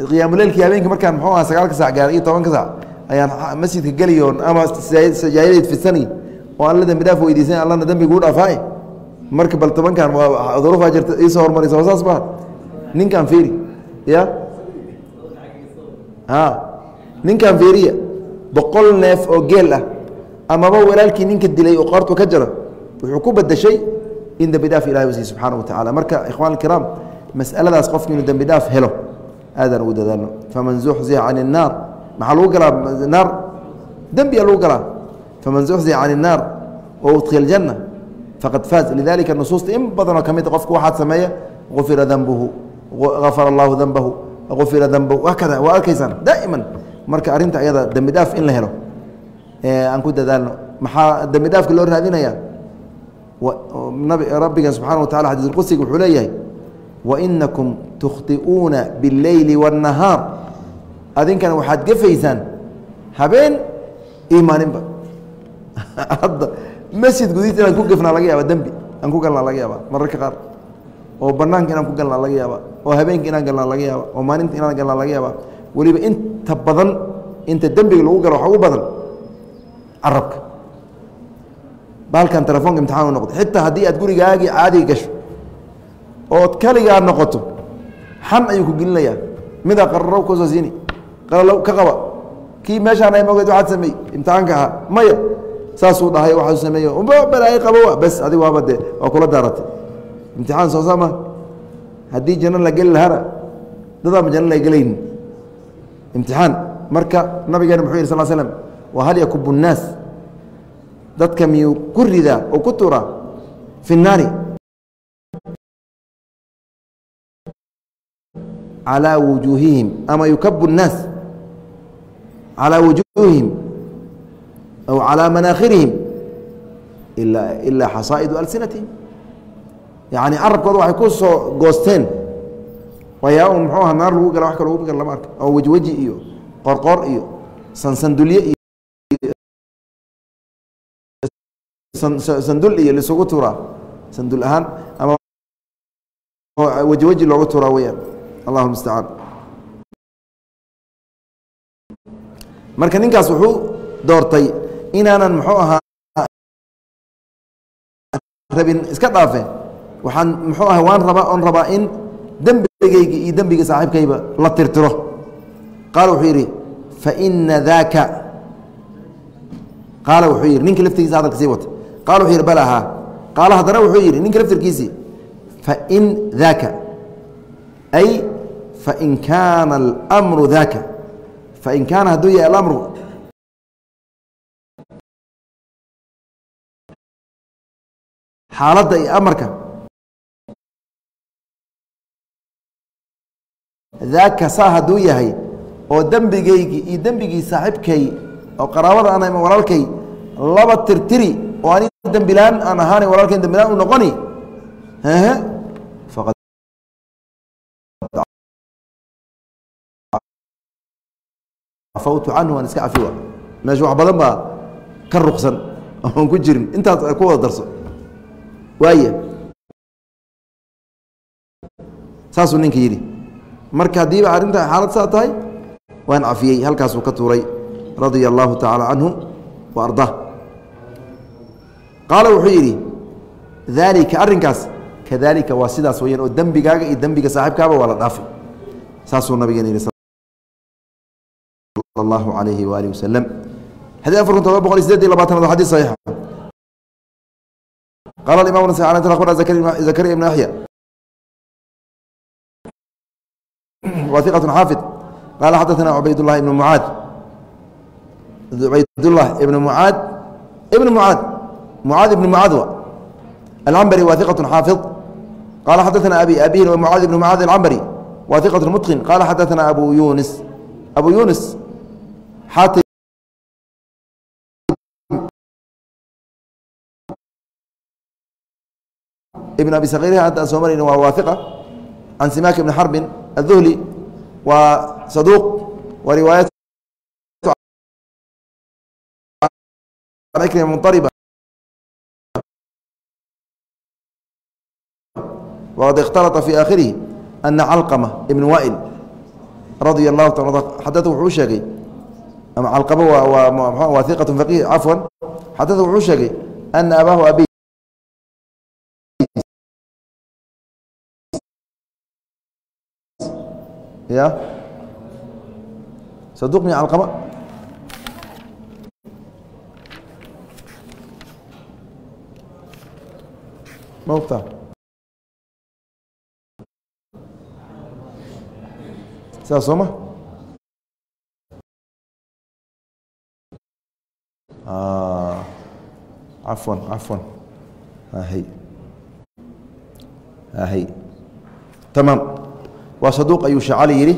qiyaamuleylkii habeenkii markaan muxuu aha sagaalka sac gaaray iyo tobanka sac ayaan masjidka geliyoon ama sajaayadeed fidsani oo alla dembi dhaaf weydiisan allana dembiguu dhaafaaye marka bal tobankan duruufaa jirta iisoo hormarisa saas maa ninkan fiiri ya? A ninkan fiiriya boqol neef oo geel ah amaba walaalkii ninka dilay oo qoortu ka jaro wuxuu ku badashay in dembi ilahi usiiy subxaana wa tacala marka ikhwan alkiraam masaladaas qofki inuu dembi helo aadaan ugu dadaalno faman zuxziya can الnaar maxaa lagu galaa naar dembiya lagu galaa faman zuxziya can الnaar waudkila اljanna faqad faaz lidalika nusuusta in badanoo ka mid qofku waxaad sameeya gufira danbuhu gafara allahu danbahu gufira danbahu hakada waa arkaysaan daa'iman marka arrinta ayada dembi dhaaf in la helo aan ku dadaalno maxaa dembi dhaafka loo raadinaya rabbigan subxana wa tacala xadiis qudsiga wuxuu leeyahay wainakum tukhti'uuna biاlleyli wاnnahaar adinkana waxaad gefaysaan habeen iyo maalinba hadda masjid gudihiis inaan ku gefnaa laga yaaba dembi aan ku galnaa laga yaaba mararka qaar oo banaanka inaan ku galnaa laga yaaba oo habeenka inaan galnaa laga yaaba oo maalinta inaan galnaa laga yaaba weliba inta badan inta dembiga lagu galo waxa ugu badan carabka baalkan telefonka imtixaan u noqdo xitaa haddii aad gurigaagii caadiga gasho ood keligaa noqoto xan ayuu ku gelinayaa midaa qaralow ka soo siini qaralow ka qaba. Kii meeshaan ay mogeed waxaad sameey imtixaanka ahaa. Maya saasuu dhahay waxaasuu sameeye umba balaayo qabowa bas adigu waaba dee waa kula daaratay. Imtixaan soo saama. Haddii janno la geli lahaana dadaanba janno la gelaynin. Imtixaan. Marka nabigeena muxuu yidhi sal slam wa hal yakubu nnaas? Dadka miyuu ku ridaa oo ku turaa fi calىa wujuuhihim ama yukabu الnaas calىa wujuuhihim aw calىa manaakhirihim ilaa xasaa'idu alsinatihim yani carabkooda waxay ku soo goosteen wayaa un muxuu aha naar lagu gala wax kalo lagu gala lama arka oo wejweji iyo qorqoor iyo sansandulye iyo sandul iyo lisugu turaa sandul ahaan ama wejweji loogu turaa weyaan allahu mustacaan marka ninkaas wuxuu doortay inaanan muxuu ahaa rabin iska dhaafe waxaan muxuu aha waan rabaa oon rabaa in dembigayga iyo dembiga saaxiibkayba la tirtiro. Qaala wuxuu yidhi faina daaka qaala wuxuu yidhi ninka laftirkiisa hadalka sii wata. Qaala wuxuu yidhi balahaa qaala haddana wuxuu yidhi ninka laftirkiisii fain daaka ay fain kaana almru daaka fain kaana hadduu yahay alamru xaaladda iyo amarka daaka saa hadduu yahay oo dembigaygii iyo dembigii saaxiibkay oo qaraabada aan ama walaalkay laba tirtiri oo ani dembilaan aan ahaana walaalkay dembilaan u noqoni afawtu canhu aan iska cafiwa meesha wax badan baa ka ruqsan oon ku jirin intaas ku wada darso waaya saasuu ninka yidhi marka haddiiba arrinta xaalad saa tahay waan cafiyey halkaasuu ka tuuray radia allahu tacaala canhu wa ardaa qaala wuxuu yidhi daalika arrinkaas kadalika waa sidaas weyaan oo dembigaaga iyo dembiga saaxiibkaaba waa la dhaafay saasuu nabigeena yidhi sal allahu alayhi waalihi wasalam xadii afar kun todoba boqol iyo sideed iyo labaatanaad waa xadis saxiixa qaala alimam nas akhbarna zakariya ibn yaxya وثقة xاaفظ قال xdثna عbayd اللh بن معاad عbaydالله بن معاad بن معاad معاad بن معاad العنبري wa ثقة xاaفظ قال xdثna أbي أbيه ومعاad بن معاad العنبري wa ثقة متقن قال xdثna أbو يuنس أbو يuنس xاatim بن أbي صغيr hadda aan soo marayna waa waaثقة عن سماك بن حرب الذهلي وصدوق وروايات عن عكرمة منطربة waqad اkhtalطa fii aakhirihi ana calqama ibn waa'il radia اllahu ta xadada wuxuu sheegay ama calqama waa iqat faqih cafwan xadada wuxuu sheegay ana abaahu abi ya saduq mi calqama ma ogtaa sidaas cafwan cafwan hy hy tamaam waa saduuq ayuu shacali yidhi.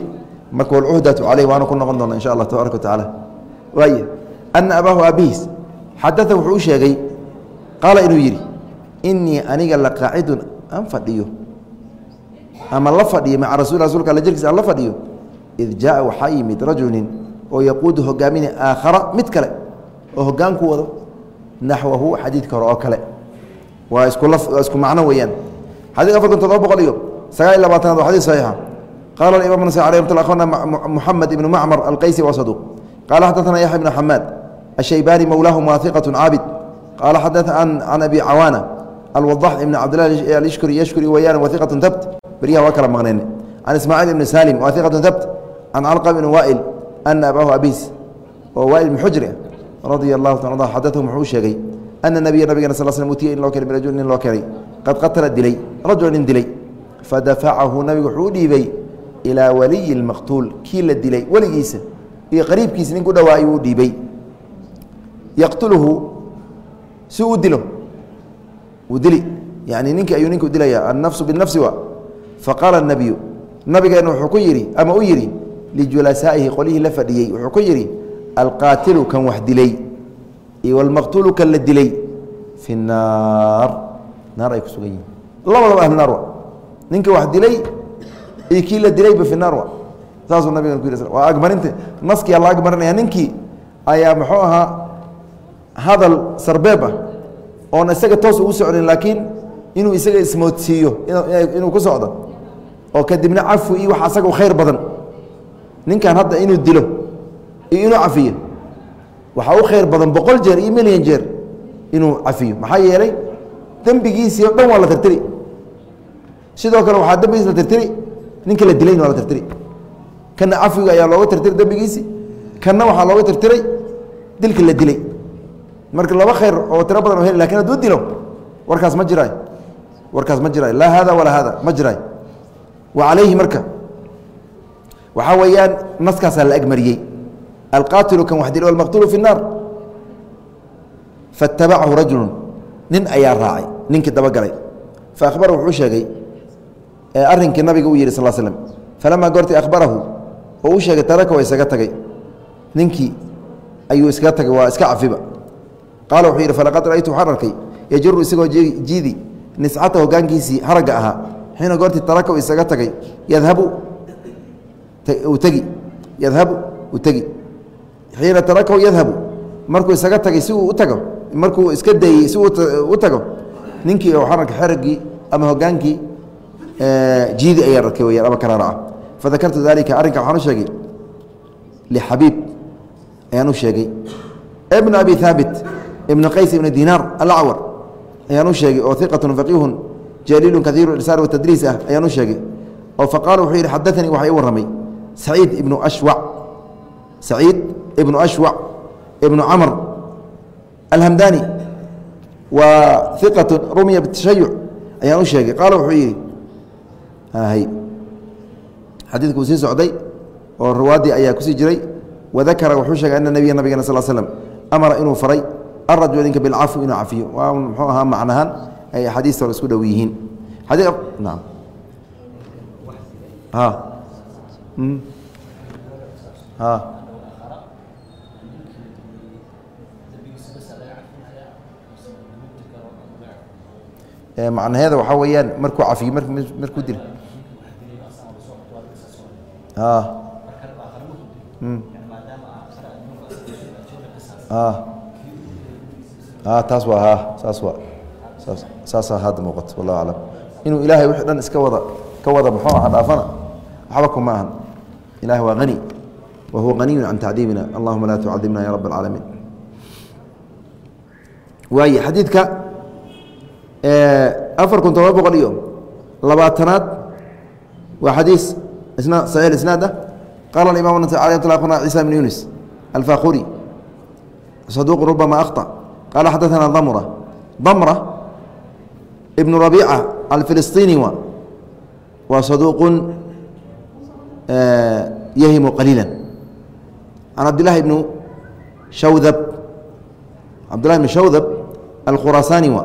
Marka walcuhdatu caleyh waana ku noqon doona insha allah tabaaraka wa tacaala. Waaya ana abaahu aabihiis xadaa wuxuu u sheegay qaala inuu yidhi inii aniga la qaacidun aan fadhiyo. Ama la fadhiyo maca rasul rasulka alla jirkiisa aan la fadhiyo. Id jaaa waxaa yimid rajulnin oo yaquudu hogaaminay aakhara mid kale oo hogaanku wado naxwahu xadiidka hore oo kale. Waa iswaa isku macno weyaan xadii afar todoba boqol iyo sagaal iy labaatanaad waa xadii saxiixa. Qala imam nas alay mat akhna muxamed ibnu macmar alqaysi waa saduuq qala xadaana yaxya ibnu xamaad ashaybani mowlaahum waa iqatu caabid qaala xadaaan can abi cawaana alwadax ibn cabdillahi alishkuri yashkuri weyaan wa iqatu tabt beryaha waa kala maqneen. Can ismaaciil ibni salim waa iqatu tabt can calqa ibni waa'il ana abaahu abis oo radia allahu ta xadau wuxuu sheegay ana nabiya nabigana sal sl utiya in loo keenay birajul nin loo keenay. Qad qatala dilay rajulan nin dilay fadafacahu nabigu wuxuu u dhiibay ilaa waliyi اlmaqtuul kii la dilay weligiisa. Iyo qariibkiisa ninku dhawaa ayuu u dhiibay. Yaqtuluhu si uu dilo. Uu dili yani ninkii ayuu ninku dilaya annafsu binafsi wa faqaala nabiyu nabigeena wuxuu ku yidhi ama u yidhi lijulasaaihi qolyihii la fadhiyey wuxuu ku yidhi alqaatilu kan wax dilay iyo almaqtuulu kan la dilay fi الnaar naar ay ku sugan yihiin labadaba ahlu naar wa. Ninka wax dilay iyo kii la dilayba fi naar wa. Saasuu nabigan ku yidhi waa agmarinta naskiyaa la agmarinaya ninkii ayaa muxuu ahaa hadal sarbeeb ah oon isaga toos ugu socdin laakiin inuu isaga ismoodsiiyo inuu ku socdo. Oo kadibna cafwi iyo wax asaga khayr badan. Ninkan hadda inuu dilo iyo inuu cafiyo. Waxaa u khayr badan boqol jeer iyo milyan jeer inuu cafiyo. Maxaa yeelay dembigiisii o dhan waa la tirtiri. Sidoo kale waxaa dembigiis la tirtiri ninka la dilayn waa la tirtiri. Kana cafwiga ayaa looga tirtiri dembigiisi kanna waxaa looga tirtiray dilka la dilay. Marka laba khayr oo tiro badan oo heli laakiin hadduu dilo warkaas ma jiraay. Warkaas ma jiraay. Laa haada walaa haada ma jiraay. Wa calayhi marka. Waxaa weeyaan naskaasaa la agmariyey alqaatilu kan wax dilo almaqtuulu fi اnnaar faاtabachu rajulu nin ayaa raacay ninkii dabagalay faahbara wuxuu sheegay arrinkii nabiga u yidhi sal slm falamaa goortii ahbarahu oo u sheegay taraka waa isaga tagay ninkii ayuu iskaga tagay waa iska cafiba qaala wuxuu yidhi falaqad ra'aytu waxaan arkay yajaru isagoo jiidi niscata hogaankiisii haragga ahaa xiina goortii taraka u isaga tagay yadhabu u tegi yadhabu u tegi xiina tarakahu yadhabu markuu isaga tagay si uu u tago markuu iska dayey si u tago ninkii waxaan arkay xeraggii ama hogaankii jiidi ayaan arkay weyaan ama karaaraca fadakartu dalika arrinka waxaan u sheegay lixabiib ayaan u sheegay. Ibn abi haabit ibn qays ibn dinaar alacwar ayaan u sheegay oo iqatun faqiihun jaliilun kaiiru irsaal watadriis ah ayaan u sheegay. Oo faqaala wuxuu yidhi xadaanii waxaa ii warramay saciid ibnu ashwac saciid ibnu ashwac ibnu camr alhamdani waa iqatun rumya bitashayuc ayaan u sheegay. Qaala wuxuu yidhi xadiidku uu sii socday oo ruwaaddii ayaa ku sii jiray. Wadakara wuxuu sheegay ana nebiya nabigana sal slm amara inuu faray arajul ninka bilcafwi inuu cafiyo. Waa muxuu ahaa macnahaan ay axaadiista hore isku dhow yihiin. Naam macnaheeda waxaa weeyaan markuu cafiyo markuu dila taas waa saas waa saasaa hadda muuqato wallah aclam. Inuu ilaahay wixii dhan iska wada ka wada muxuu aha dhaafana. Waxba kuma ahan. Ilahi waa hani wa huwa can tacdiibina. Allahuma laa tucadibna ya rab اlcaalamiin waay xadiidka afar kun todoba boqol iyo labaatanaad waa xadiis isna saxiix isnaad ah qaala imam alay طlaqna ciisa bn yunis alfaquri saduq rubama akhطأ qaala xadaثana damra damra ibn rabiica alfilistiini wa waa saduuq yahimu qaliila can cabdilahi bn shawdab cabdillahi bn shawdab alkhuraasaani wa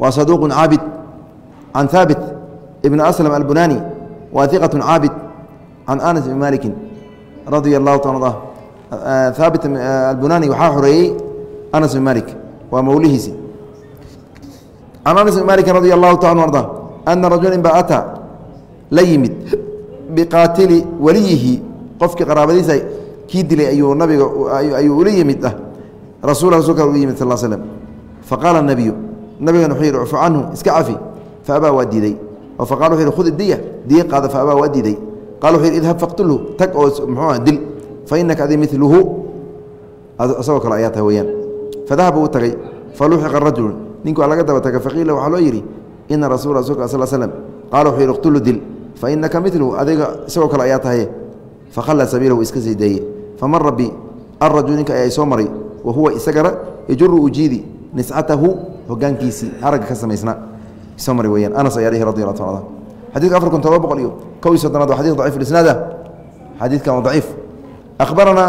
waa saduuq caabid can haabit ibn aslam albunani wa iqaة caabid can anas bn maliki radia اllahu ta haabit albunani waxaa xoreeyey anas bn malik waa mawlihiisi can anas bn maliki radi allahu ta anu arda ana rajula ba ataa la yimid biqaatili waliyihi qofkii qaraabadiisa kii dilay ayuu nabiga ayuu ula yimid ah rasul rasulka uga yimid sal slm faqaala nabiyu nabigan wuxuu yidhi ufu canhu iska cafi. Faabaa waa diiday. Oo faqala wuxu yhi khud diya diya qaada faabaa waa diiday. Qala wuxu yidhi idhab faqtulhu tag oo muxuu dil. Fa inaka adi miluhu isagoo kale ayaa tahay weyaan fadahaba uu tagay. Faluxiqa rajulu ninku waa laga daba taga faqiila waxaa loo yidhi ina rasul rasulka sal slm qala wuxuu yidhi iqtulu dil. Fainaka miluhu adiga isagoo kale ayaa tahay. Fakhalla sabiilahu iska sii daeye famara bi arajul ninka ayaa soo maray. Wa huwa isagana yajuru ujiidi niscatahu hogaankiisii haragga ka samaysnaa soo mari weyaan anas ayaa dhihi radi allah ta a xadidka afar kun todoba boqol iyo kow iyo soddonaad waa xadis dacif isnaada xadiidkan waa daciif akhbarana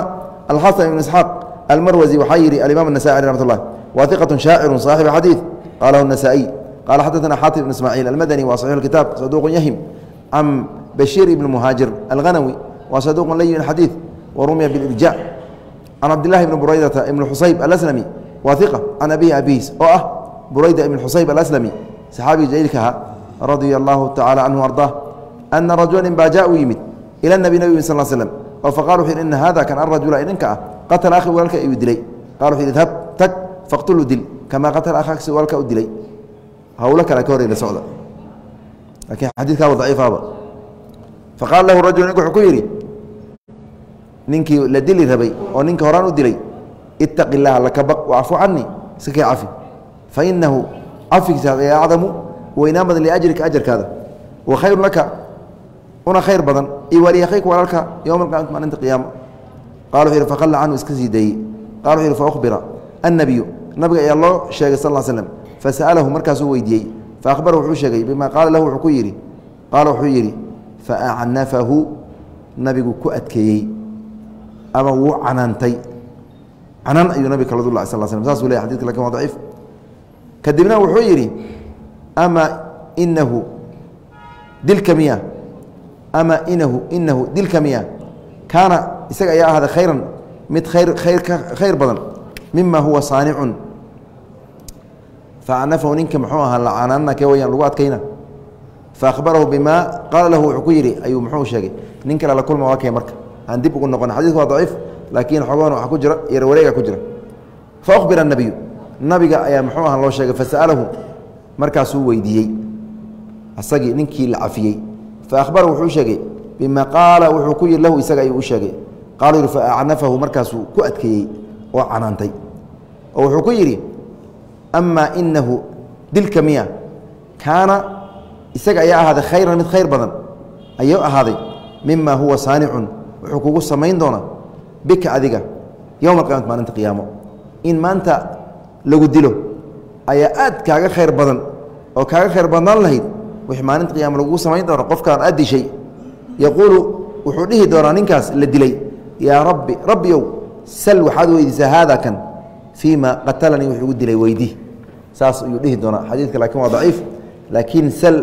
alxasan ibn isxaaq almarwazi waxaa yidhi alimam الnasaي alي ramat اllah wa iqaة shaaciru صaaxib xadiid qalahu الnasaئي qala xadaثna xaatib ibn ismaaciil almadani wa صaxiix اkitaab saduq yahim can bashiir ibn muhaajir alghanawi wa saduq layin xadiid warumiya biاlirjac can cabdilahi ibni buraydata ibn xusayb alaslami wa iqa can abihi abiis oo ah burayda ibn xusayb alaslami saxaabiga jaliilkaha radia allahu tacala canhu ardaa ana rajula nin baa ja u yimid ila nabi nabig sal slm oo faqala wuxu yhi ina hada kan arajula ah qatala akhi walaalka ayuu dilay. Qala wuxu yhi idhab tag dil kamaa qatala akhaagsi walaalka u dilay. Hawlo kale ka horey la socda. Lakiin xadiidkaaba daciifaaba faqaala lahu rajul ninku wuxuu ku yidhi ninkii la dili rabay oo ninka horaan u dilay itaqi illaha laka baq wacfu canii iska kay cafi. Fa inahu cafigiisa ayaa acdamu weynaan badan liajrika ajarkaada wa khayru laka una khayr badan. Iyo waliakhiika walaalka yowma alqiyamati maalinta qiyaama. Qala wuxu yhi faqalla canhu iska sii deeyey qala wuxu yhi faukbira annabiyu nabiga ayaa loo sheegay sal l slm fasa'alahu markaasuu weydiiyey. Faahbara wuxuu sheegay bima qaala lahu wuxuu ku yidhi. Qaala wuxuu yidhi nabigu ku adkeeyey. Ama wuu canaantay canaan ayuu nabig kala dul sal slam sasuu ley xadidka laakiin waa daciif. Kadibna wuxuu yidhi ama inahu dilka miya? Ama inahu inahu dilka miya? Kaana isaga ayaa ahaaday khayran mid khayr khayr khayr badan mima huwa saanicun faacnafahu ninka muxuu ahaa la canaanana kee wayaan lagu adkayna? Faahbarahu bima qaala lahu wuxuu ku yidhi ayuu muxuu sheegay nin kale la kulma waa kee marka? Aan dib ugu noqon xadidku waa daciif laakiin xogoon waxa ku jira yar wareega ku jira. Faukbira nabiyu nabiga ayaa muxuu aha loo sheegay fasa'alahu markaasuu weydiiyey. Asagii ninkii la cafiyey faahbara wuxuu sheegay bima qaala wuxuu ku yidhi lahu isaga ayuu u sheegay. Qaala yidhi faacnafahu markaasuu ku adkeeyey oo canaantay. Oo wuxuu ku yidhi amaa inahu dilka miya kaana isaga ayaa ahaaday khayran mid khayr badan ayuu ahaaday mima huwa saanicun wuxuu kugu samayn doonaa bika adiga yowma alqiyamati maalinta qiyaamo. In maanta lagu dilo ayaa aad kaaga khayr badan oo kaaga khayr badnaan lahayd wixii maalinta qiyaama lagugu samayn doono qofkaan aad dishay. Yaquulu wuxuu dhihi doonaa ninkaas la dilay. Yaa rabbi rabbiyow sal waxaad weydiisaa haada kan fii qatalanii wuxuu igu dilay weydi. Saas ayuu dhihi doonaa. Xadiidka laakiin waa daciif laakiin sal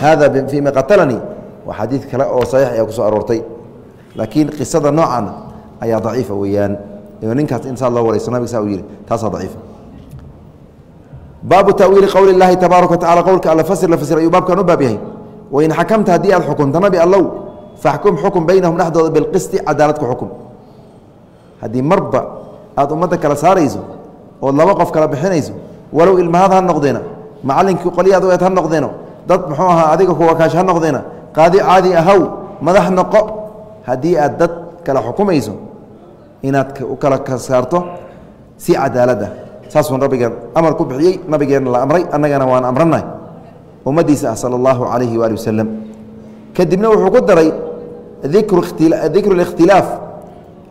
haada fii qatalanii waa xadiid kale oo saxiix ayaa ku aroortay. Laakiin qisada noocan ayaa daciifa weeyaan. Ninkaas in saa loo warayso nabig saa uu yidhi taasaa daciifa. Baabu tawiili qowli اllahi tabaaraka wa qowlka alla fasir la fasir ayuu baabkan u baab yahay. Wain xakamta haddii aad xukunto nabi allow faxkum xukum baynahum dhexdooda bilqisti cadaalad ku xukum. Haddii marba aad ummadda kala saarayso ood laba qof kala bixinayso walow ilmahaad ha noqdeena macallinkii qolyaad u eed ha noqdeeno dad muxuu ahaa adiga kuwa kaash ha noqdeena qaadi caadi ahaw madax noqo haddii aad dad kala xukumayso inaad u kala saarto si cadaalada saasuu rabbigeen amar ku bixiyey nabigeenna la amray annagana waan amrannahay. Ummaddiisa ah sala allahu calayhi waali wasalam kadibna wuxuu ku daray dikru اlikhtilaaf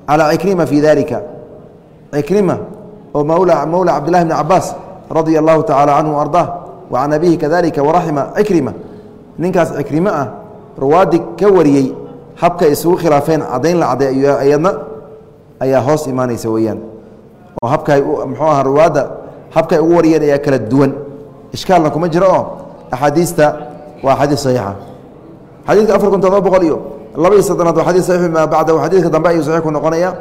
calى cikrima fi dalika cikrima oo mawla cabdillahi bni cabaas radia allahu tacala canhu ardaa wa can abihi kadalika waraxima cikrima ninkaas cikrimo ah ruwaadi ka wariyey habka isugu khilaafeen caddayn la cadday ayadna ayaa hoos imaanaysa weeyaan. Oo habkaay muxuu aha ruwaadda habkaay ugu wariyeen ayaa kala duwan. Ishkaalna kuma jiro oo axaadiista waa xadiis saxiixa. Xadiidka afar kun todoba boqol iyo laba iyo soddonaad waa xadis saxiix maa bacdahu xadiidka dambe ayuu saxiix ku noqonaya.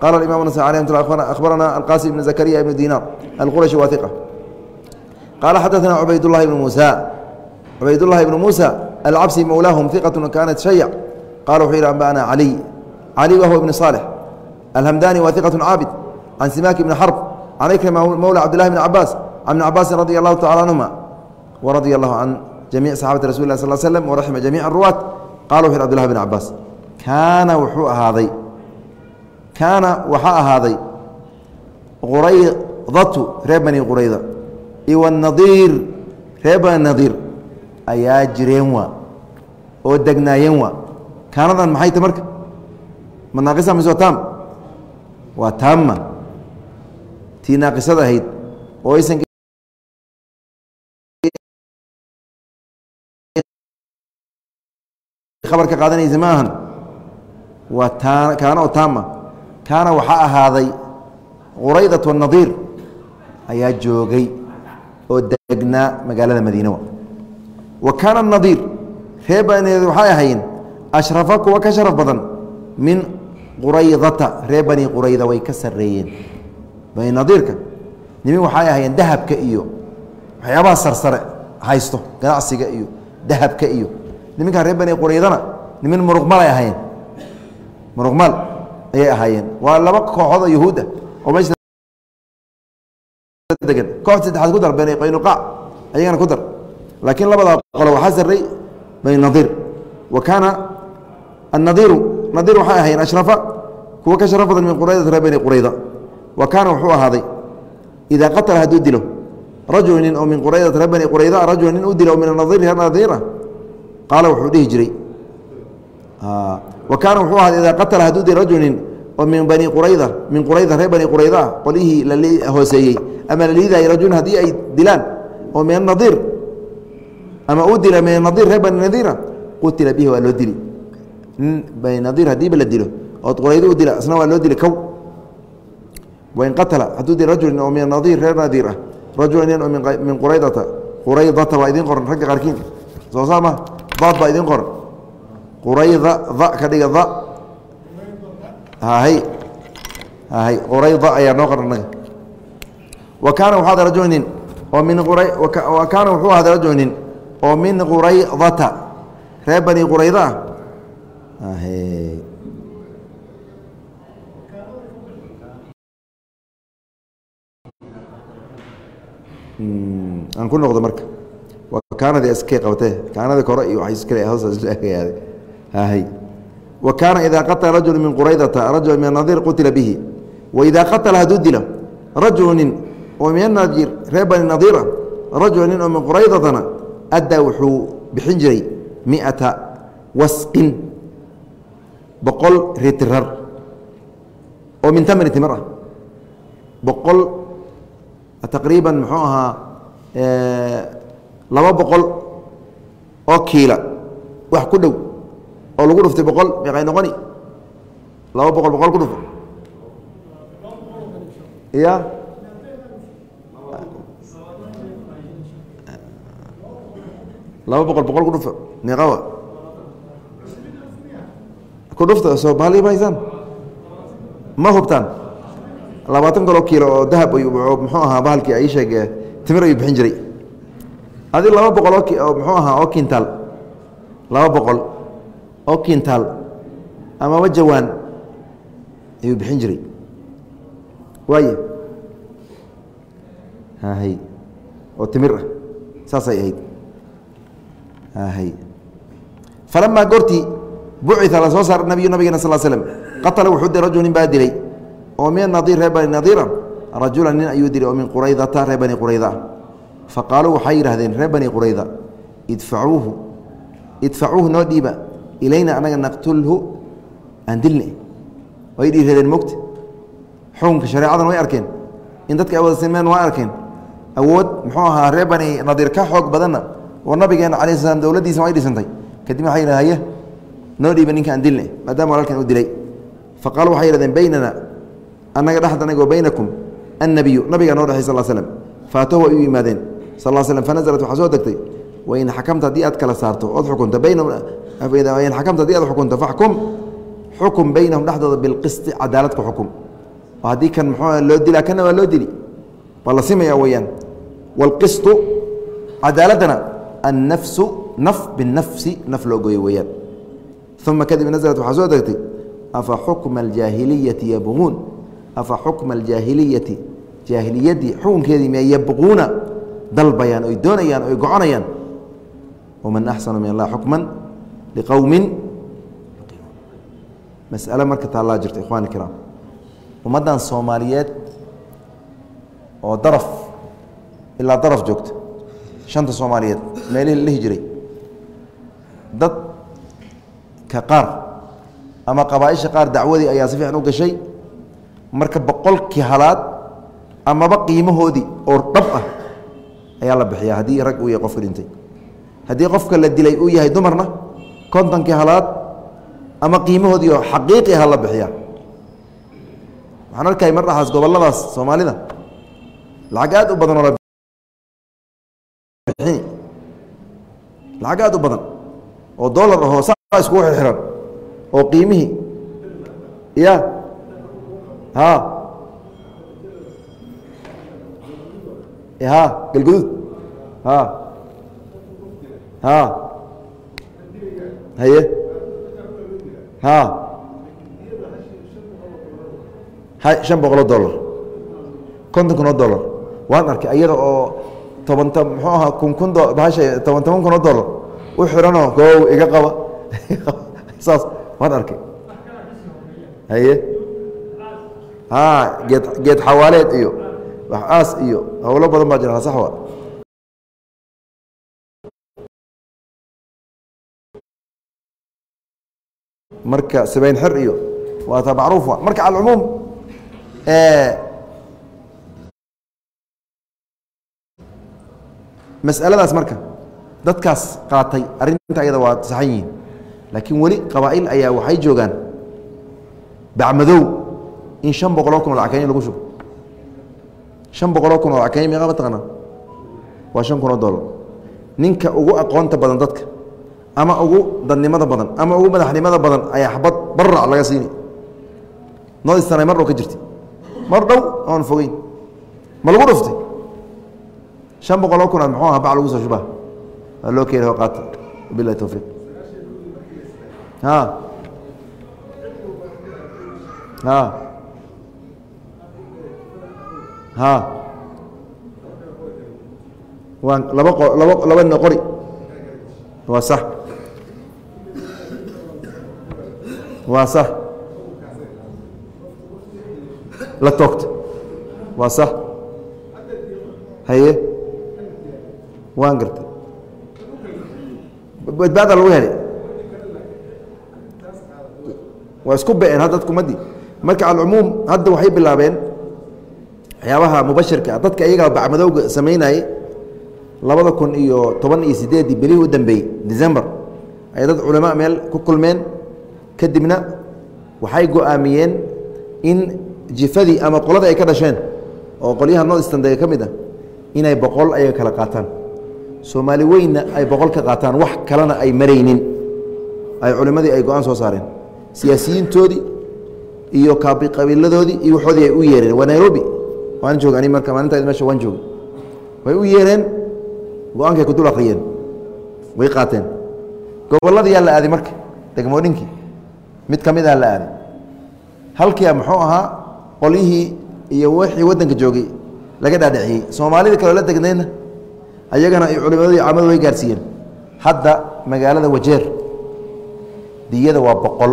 Qala imam nasai alih mat akhbarana alqasim ibn zakariya ibn dinar alqurashi wa iqa qaala xadaثna cubaydullahi ibn muusa cubaydullahi ibn muusa alcabsi mowlaahum iqat kanat shayac qala wuxuu yidhi ambana caliy cali wa huwa ibn صaalix alhamdani wa caabid can simaaki bni xarb can ikrima mowla cabdilahi bn cabaas can ibn cabaasin radi allahu tacala canhuma waradia allahu can jamiic saxaabati rasul lah sal slm waraxima jamiic ruwaat qala wuxu yh abdillahi bn cabaas kaana wuxuu ahaaday kaana waxaa ahaaday quraydatu reer bani qurayda iwanadiir reer bani nadiir ayaa jireen waa oo degnaayeen waa kaanadan maxay ta marka? Ma naaqisa mise waa taam? Waa taamma tii naaqisada ahayd oo aysan abarka qaadanaysa ma ahan. Waa taa kaana oo taama kaana waxaa ahaaday quraydat nadiir ayaa joogay oo degnaa magaalada madiina wa kaana nadiir reer baneed waxay ahaayeen ashrafa kuwa ka sharaf badan min quraydata reer bani qurayda way ka sareeyeen bani nadiirka nimin waxay ahaayeen dahabka iyo waxyaabaha sarsare haysto ganacsiga iyo dahabka iyo niminkaan reer bani quraydana nimin muruqmal ay ahaayeen muruqmaal ayay ahaayeen waa laba kooxood oo yahuuda oo meesha degan koox saddexaad ku dar bani qaynuqaac ayagana ku dar laakiin labada qolo waxaa sarray bani nadiir wa kaana annadiiru nadiir waxay ahaayeen ashrafa kuwa ka sharaf badan min quraydata reer bani qurayda wa kaana wuxuu ahaaday idaa qatala hadduu dilo rajulu oo min quraydata reer bani qurayda rajulu nin u dilo min anadiir reer qaala wuxuu dhihi jiray wa kaana wuxuu ahaada idaa qatala hadduu dilo rajulu oo min bani qurayda min qurayda reer bani qurayda qolyihii la hooseeyey ama la liidayay haddii ay dilaan oo min anadiir ama uu dila min anadiir reer bani nadiira qutila bihi waa loo dili nadiir haddiiba la dilo ood quraydo u dila isna waa loo dili kow wain qatala hadduu dilo rajulin oo min anadiir reer nadiir ah rajula oo min quraydata quraydata waa idiin qoran ragga qaarkiin soo saa ma daad baa idiin qoran qurayda da ka dhiga da hay hay qurayda ayaa noo qoran naga wa kaana wuxuu ahda rajul nin oo min qura kaana wuxuu ahda rajul nin oo min quraydata reer bani qurayda ah aan ku noqdo marka. Kaanadi iskay qabatee kaanada kore iyo waay iskale hoosaaday hay wa kaana idaa qatala rajulu min quraydata rajula min anadiir qutila bihi. Wa idaa qatala hadduu dilo rajulu nin oo min anadiir reer bani nadiira rajula nin oo min quraydatana addaa wuxuu bixin jiray miata wasqin boqol ritirar oo min tamri timir ah boqol taqriiban muxuu ahaa laba boqol oo kiila. Wax ku dhow oo lagu dhuftay boqol meeqay noqoni? Laba boqol boqol ku dhufo ya laba boqol boqol ku dhufo meeqawa. ku dhufta soo bahali mahaysaan ma hubtaan? labaatan koloo kiilo oo dahab muxuu ahaa bahalkii ay sheeg timir ayuu bixin jiray. Adi laba boqol oo muxuu ahaa oo kintaal laba boqol oo kintaal amaba jawaan ayuu bixin jiray. Waay hay oo timir ah saasay ahayd. Falamaa goortii bucia la soo saar nabiyu nabigena sal slm qatala wuxuu diray rajul baa dilay. Oo min nadiir reer bani nadiira. Rajula nin ayuu dilay oo min quraydata reer bani qurayda faqaaluu waxay yidhahdeen reer bani qurayda idfacuuhu idfacuuhu noo dhiiba. Ilayna anaga naqtulhu aan dilne. Way dhiiradeen mogta xukunka shareecadan way arkeen. In dadka ay wada sinmeen waa arkeen. Awood muxuu ahaa reer bani nadiir ka xoog badanna oo nabigeena cala slam dowladdiisa way dhisantay. Kadib waxay yidhaha haye noo dhiiba ninka aan dilne maadaama walaalkan u dilay. Fa waxay yidhahdeen baynana annaga dhexdanagoo baynakum annabiyu nabigaa noo dhexay sal slm faatahu ay u yimaadeen. Sal slm fanasalat waxaa soo degtay wain xakamta haddii aad kala saarto ood ukunta in xakamta haddii aad xukunto faxkum xukum baynahum dhexdooda bilqisti cadaalad ku xukum. Oo haddii kan muxuu loo dilaa kanna waa loo dili. Waa la simaya weeyaan. Waalqistu cadaaladdana annafsu naf binafsi naf loo gooyo weeyaan uma kadib naزlat waxaa soo degtay afa xukma aljaahiliyati yabquun afa xukma aljaahiliyati jaahiliyaddii xukunkeedii miya yabquuna dalbayaan oy doonayaan oy goconayaan waman axsanu min allah xukman liqowmin mas'ale marka taallaa jirta ikhwani kiraam ummaddan soomaaliyeed oo daraf ilaa daraf joogta shanta soomaaliyeed meelihii la dhihi jiray dad ka qaar ama qabaaisha qaar dacwadii ayaa si fiican u gashay marka boqolkii halaad amaba qiimahoodii oo dhab ah ayaa la bixiyaa haddii rag uu yahay qofka dhintay. Haddii qofka la dilay uu yahay dumarna kontonkii halaad ama qiimahoodii oo xaqiiqi aha la bixiyaa. Waxaan arkay mar dhaxaas gobolladaas soomaalida lacag aad u badan oo la bixini. Lacag aad u badan oo dollar ahoo iskugu xirxiran oo qiimihii ya ha. Ha galguduud. Ha. Ha. Haye. Ha. Ha shan boqoloo dollar. Konton kun oo dollar. Waan arkay iyada oo tobanta muxuu ahaa kun kun bahasha toban toban kun oo dollar. U xiranoo goow iga qaba (laughs) saas waan arkay haye? Ha geed geed xawaaleed iyo wax aas iyo howlo badan baa jira sax wa marka sabayn xir iyo waata macruuf wa marka alcumuum mas'aladaas marka dadkaas qaatay arrinta ayada waa saxan yihiin laakiin weli qabaa'il ayaa waxay joogaan bacmadow in shan boqoloo kun oo kenya lagu shubo. Shan boqoloo kun oo kenya meeqa ma taqaanaa? Waa shan kun oo dollar ninka ugu aqoonta badan dadka ama ugu dadnimada badan ama ugu madaxnimada badan ayaa xabad barrac laga siini. Noo mar dhow ka jirtay mar dhow oon fogeyn. Ma lagu dhuftay? Shan boqoloo kun muxuu aha bac lagu soo shubaa? Waa loo keenay oo qaata wabilahi towfiiq ha. Ha. Ha. Waa laba qo laba laba nin qori. Waa sax. Waa sax. La toogta waa sax. Haye. Waan gartay. Badbaada lagu helay waa isku be-een hadda dadkumadii marka alcumuum hadda waxay bilaabeen waxyaabaha mubashirka dadka iyagaa bacmadowga samaynayey labada kun iyo toban iyo sideeddii bilihii u dambeeyey december ay dad culama meel ku kulmeen. Kadibna waxay go'aamiyeen in jifadii ama qoladii ay ka dhasheen oo qolyaha north standega ka mid ah inay boqol ayaga kala qaataan. Soomaali weynna ay boqol ka qaataan. Wax kalena ay maraynin. Ay culimmadii ay go'aan soo saareen siyaasiyiintoodii iyo qabiiladoodii iyo waxoodii ay u yeereen. Waa nairobi. Waan jooga ani marka maalintayd meesha waan jooga way u yeereen go'aankay ku dul akhriyeen. Way qaateen. Gobolladii yaa la aaday marka degmoodhinkii mid ka mid ah la aaday. Halkia muxuu ahaa qolyihii iyo wixii waddanka joogay laga dhaadhiciyey. Soomaalida kaloo la degnaydna ayagana ay culimadii camadu way gaarsiiyeen. Hadda magaalada wajeer diyada waa boqol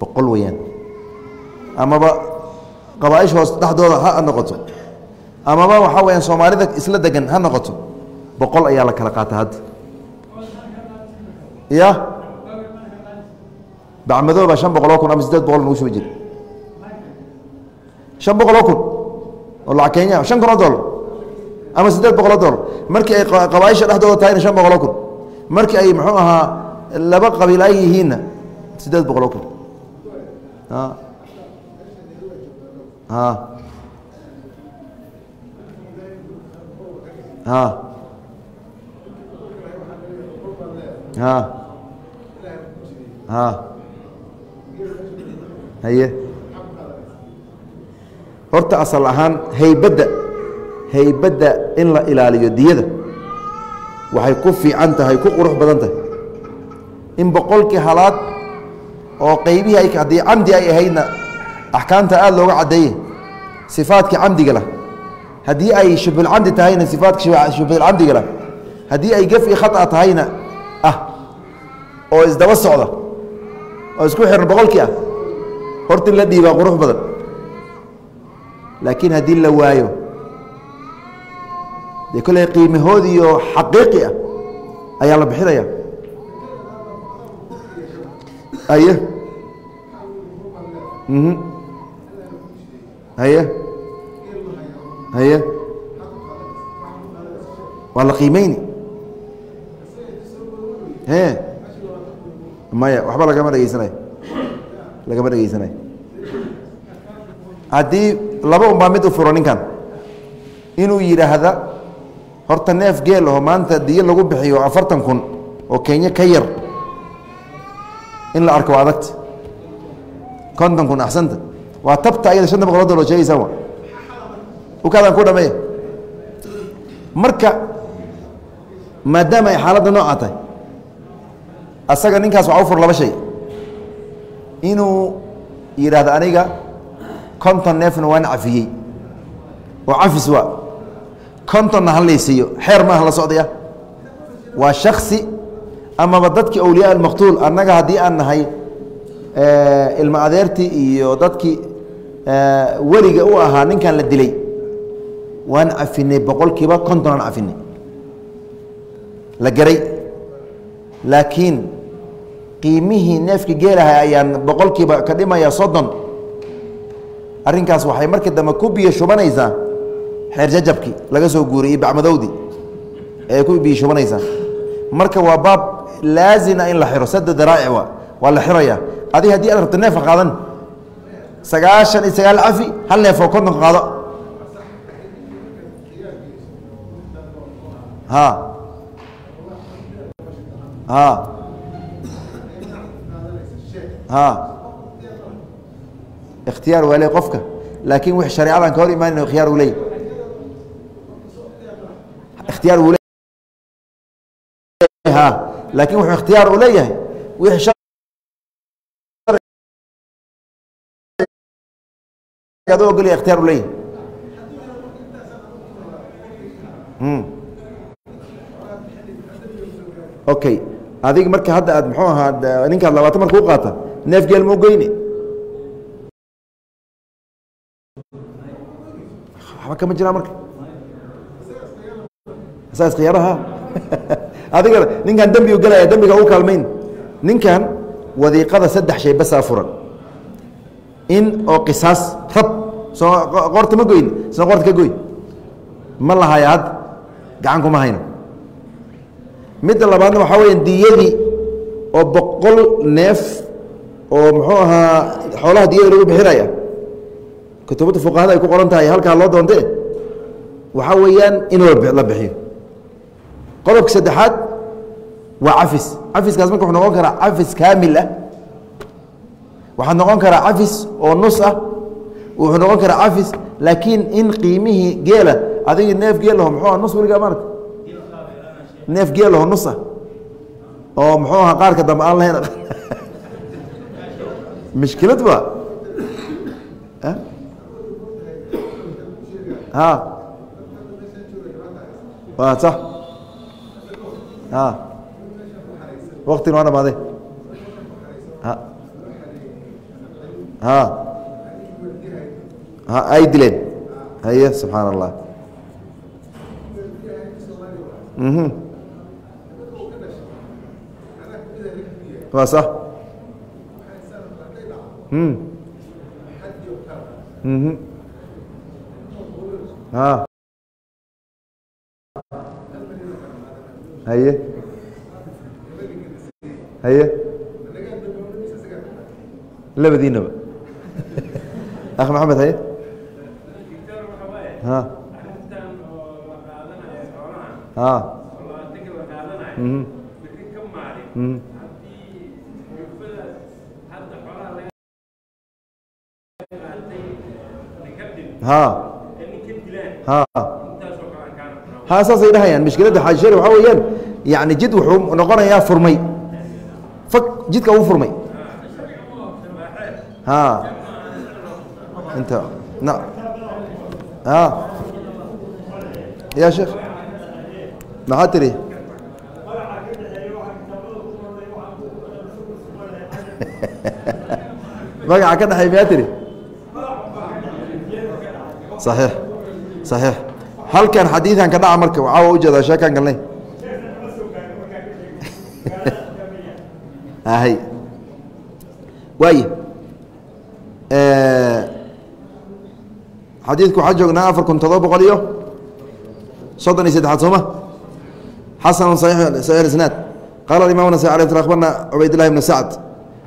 boqol weeyaan. Amaba qabaaisha hoos dhexdooda ha noqoto. Amaba waxaa weyaan soomaalida isla degan ha noqoto. Boqol ayaa la kala qaata hadda ya bacmadooba shan boqoloo kun ama sideed boqol nagu soo jira shan boqoloo kun oo lacag kenya shan kun oo dollar ama siddeed boqoloo dollar markii ay qabaaisha dhexdooda tahayna shan boqoloo kun. Markii ay muxuu ahaa laba qabiil ay yihiinna siddeed boqoloo kun haye. Horta asal ahaan haybadda haybadda in la ilaaliyo diyada waxay ku fiican tahay ku qurux badan tahay. In boqolkii halaad oo qeybihii haddii camdi ay ahaydna axkaamta aada looga caddeeye sifaadkii camdiga lah haddii ay shubulcamdi tahayna sifaadka shubulcamdiga lah haddii ay gef khata tahayna ah oo isdaba socda oo isku xiran boqolkii ah horta in la dhiibaa qurux badan. Laakiin haddii la waayo dee kolley qiimahoodiioo xaqiiqi ah ayaa la bixinaya haye mhm. Haye haye waa la qiimeyni e maya waxba lagama dhegeysanayo lagama dhegeysanayo haddii laba un baa mid u furo ninkan inuu yidhaahda horta neef geel aho maanta diyo lagu bixiyo afartan kun oo kenya ka yar in la arko waa adagta konton kun axsanta waa tabta ayada shanta boqoloo dollar sheegaysaa wa ukaadaan ku dhameeya marka maadaama ay xaaladda noocaa tahay asaga ninkaas waxaa u fur laba shay inuu yidhaahdo aniga konton neefna waan cafiyey oo cafis waa kontonna ha laysiiyo xeer maaha la socdaya waa shaksi amaba dadkii awliyaa almaqtuul annaga haddii aan nahay ilma adeertii iyo dadkii weliga u ahaa ninkan la dilay waan cafinay boqolkiiba konton aan cafinay la garay. Laakiin qiimihii neefka geelaha ayaan boqolkiiba ka dhimaya soddon arrinkaas waxay markii dambe ku biyo xeer jajabkii laga soo guuriyey bacmadowdii ayay ku biyo marka waa baab laazina in la xiro sada daraa'ic waa la xiraya. Adig haddii aad rabto neefka qaadan sagaashan iyo sagaal cafi hal neef oo konton qaado. Ha ha ha ikhtiyaar waa le qofka laakin wix shareecadan ka hor imaanayno ikhtiyaar uu leey. Ikhtiyaar uu le laakin wuxuu ikhtiyaar uu leeyahay wixii ad u ogolya ikhtiyaar uu leeyahay. Okay adiga marka hadda aad muxuu ahaa ninkaad labaatan marka u qaata neef geel ma ugeyni waxba kama jiraan marka. Saas khiyaaraha (laughs) adigana ninkan dembi u gelaya dembiga u kaalmayn. Ninkan wadiiqada saddex shay basaa furan in oo qisaas rab soo qorta ma goyn soo qorta ka goy. Ma lahaya hadda gacan kuma hayno. Midda labaadna waxaa weya diyadii oo boqol neef oo muxuu ahaa xoolaha diyada lagu bixinaya. Kutubada fuqahada ay ku qoran tahay halkaa loo doonte waxaa weeyaan in la bixiyo qodobka saddexaad waa cafis. Cafiskaas marka wuxuu noqon karaa cafis kaamil ah. Waxaa noqon karaa cafis oo nus ah. Wuxuu noqon karaa cafis laakiin in qiimihii geela adiga neef geelaho muxuu aha nus weligaa maarata neef geelaho nus ah. Oo muxuu ahaa qaarka dambe aan lahayn. (laughs) Mishkilad ba ha waa sax a waktina waa a ay dileen haye subxaan allah mhm waa sax a haye? Haye? Labadiinaba. (laughs) Akh maxamed haye? Ha. Ha. Mhm mhm ha. Ha. Ha saasay dhahayaan mishkiladda xaajishari waxaa weeyaan yani jid wuxuu noqonayaa furmay. Fag jidka uu furmay. Ha. Ya sheekh maxaa tiri? (laughs) Magaca ka dhexey miyaa tiri? صaxiix صaxiix halkan xadiidan ka dhaca marka caawa u jeedaa sheekaan galnay hay waay Eh, xadiidku waxaa joognaa afar kun todoba boqol iyo soddon iyo saddexaad sooma xasanu saxiix isnaad. Qaala imam nasai ala sl abarna cubaydillahi bna sacd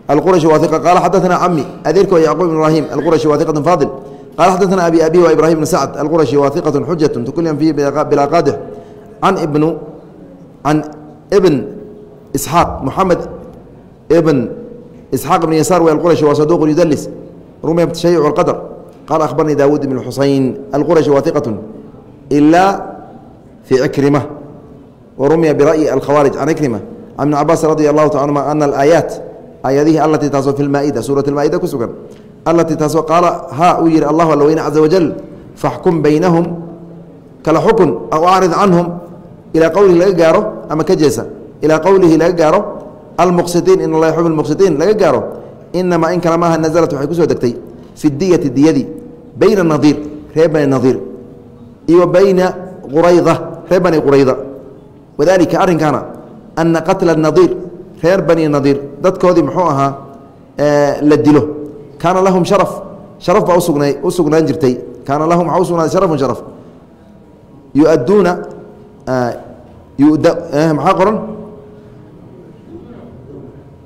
alqurashi waaiqa qaala xadaana cami adeerka yacquub ibn ibrahim alqurashi waaiqatun faadil. Qaala xadaana abi abi wa ibrahim bn sacd alqurashi waaiqatun xujatun tukulyan fihi bilaa qaadix can ibnu can ibn isxaaq muxamed ibn isxaaq ibn yasaar w alquraشhi wa saduq yudalis rumya btashayc اlqadr qala akhbarnii daawuud ibn xusayn alquraشhi wa iqaة ila fi cikrima wrumya bira'yi alkhawaarij can ikrima can ibn cabaas radi allahu ta anuma ana alaayaat aayadihii alatii taasoo fi lmaa-ida suurat lmaa-ida ku sugan alatii taasoo qaala haa uu yihi allahu alla weyne caza wajal faxkum baynahum kala xukun aw acrid canhum ilaa qowlihi laga gaaro ama ka jeesa ilaa qowlihi laga gaaro almuqsitiin in alla yuxib lmuqsitiin laga gaaro inamaa in kale maaha waxay ku soo degtay fi diyati diyadii bayna nadiir reer bani nadiir iyo bayna qurayda reer bani qurayda wadalika arrinkaana ana qatla nadiir reer bani nadiir dadkoodii muxuu ahaa la dilo. Kaana lahum sharaf sharaf baa usugna u jirtay. Kaana lahum waxaa usugnaaday sharafun sharaf. Yuadduuna maxaa qoran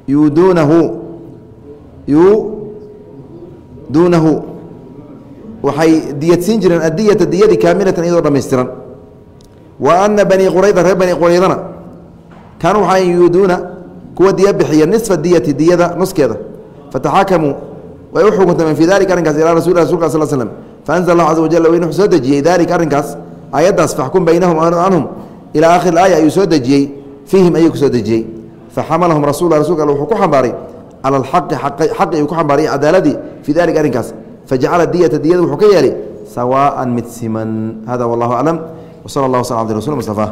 yuduunahu waxay diyadsiin jireen adiyata diyadii kaamilatan iyadoo dhammaystiran wa ana bani qurayda reer bani quraydana kaanuu waxaa yuduuna kuwa diya bixiya nisfa diyati diyada nuskeeda. Fataxaakamuu way u xukuntameen fii dalika arrinkaas ilaa rasul rasulka sal slm faanzl allahu caza wajal wuxuu soo dejiyey dalika arrinkaas aayaddaas faxkum baynahum canhum ilaa aakhir aaya ayuu soo dejiyey fiihim ayuu ku soo dejiyey faxamalahum rasul rasulka al wuxuu ku xambaaray cala alxaqi xaqi ayuu ku xambaarayy cadaaladii fii dalika arrinkaas fajacala diyata diyada wuxuu ka yeelay sawaءa mid siman hada wallahu aclam wsala allah wasl abdi rasul mustafa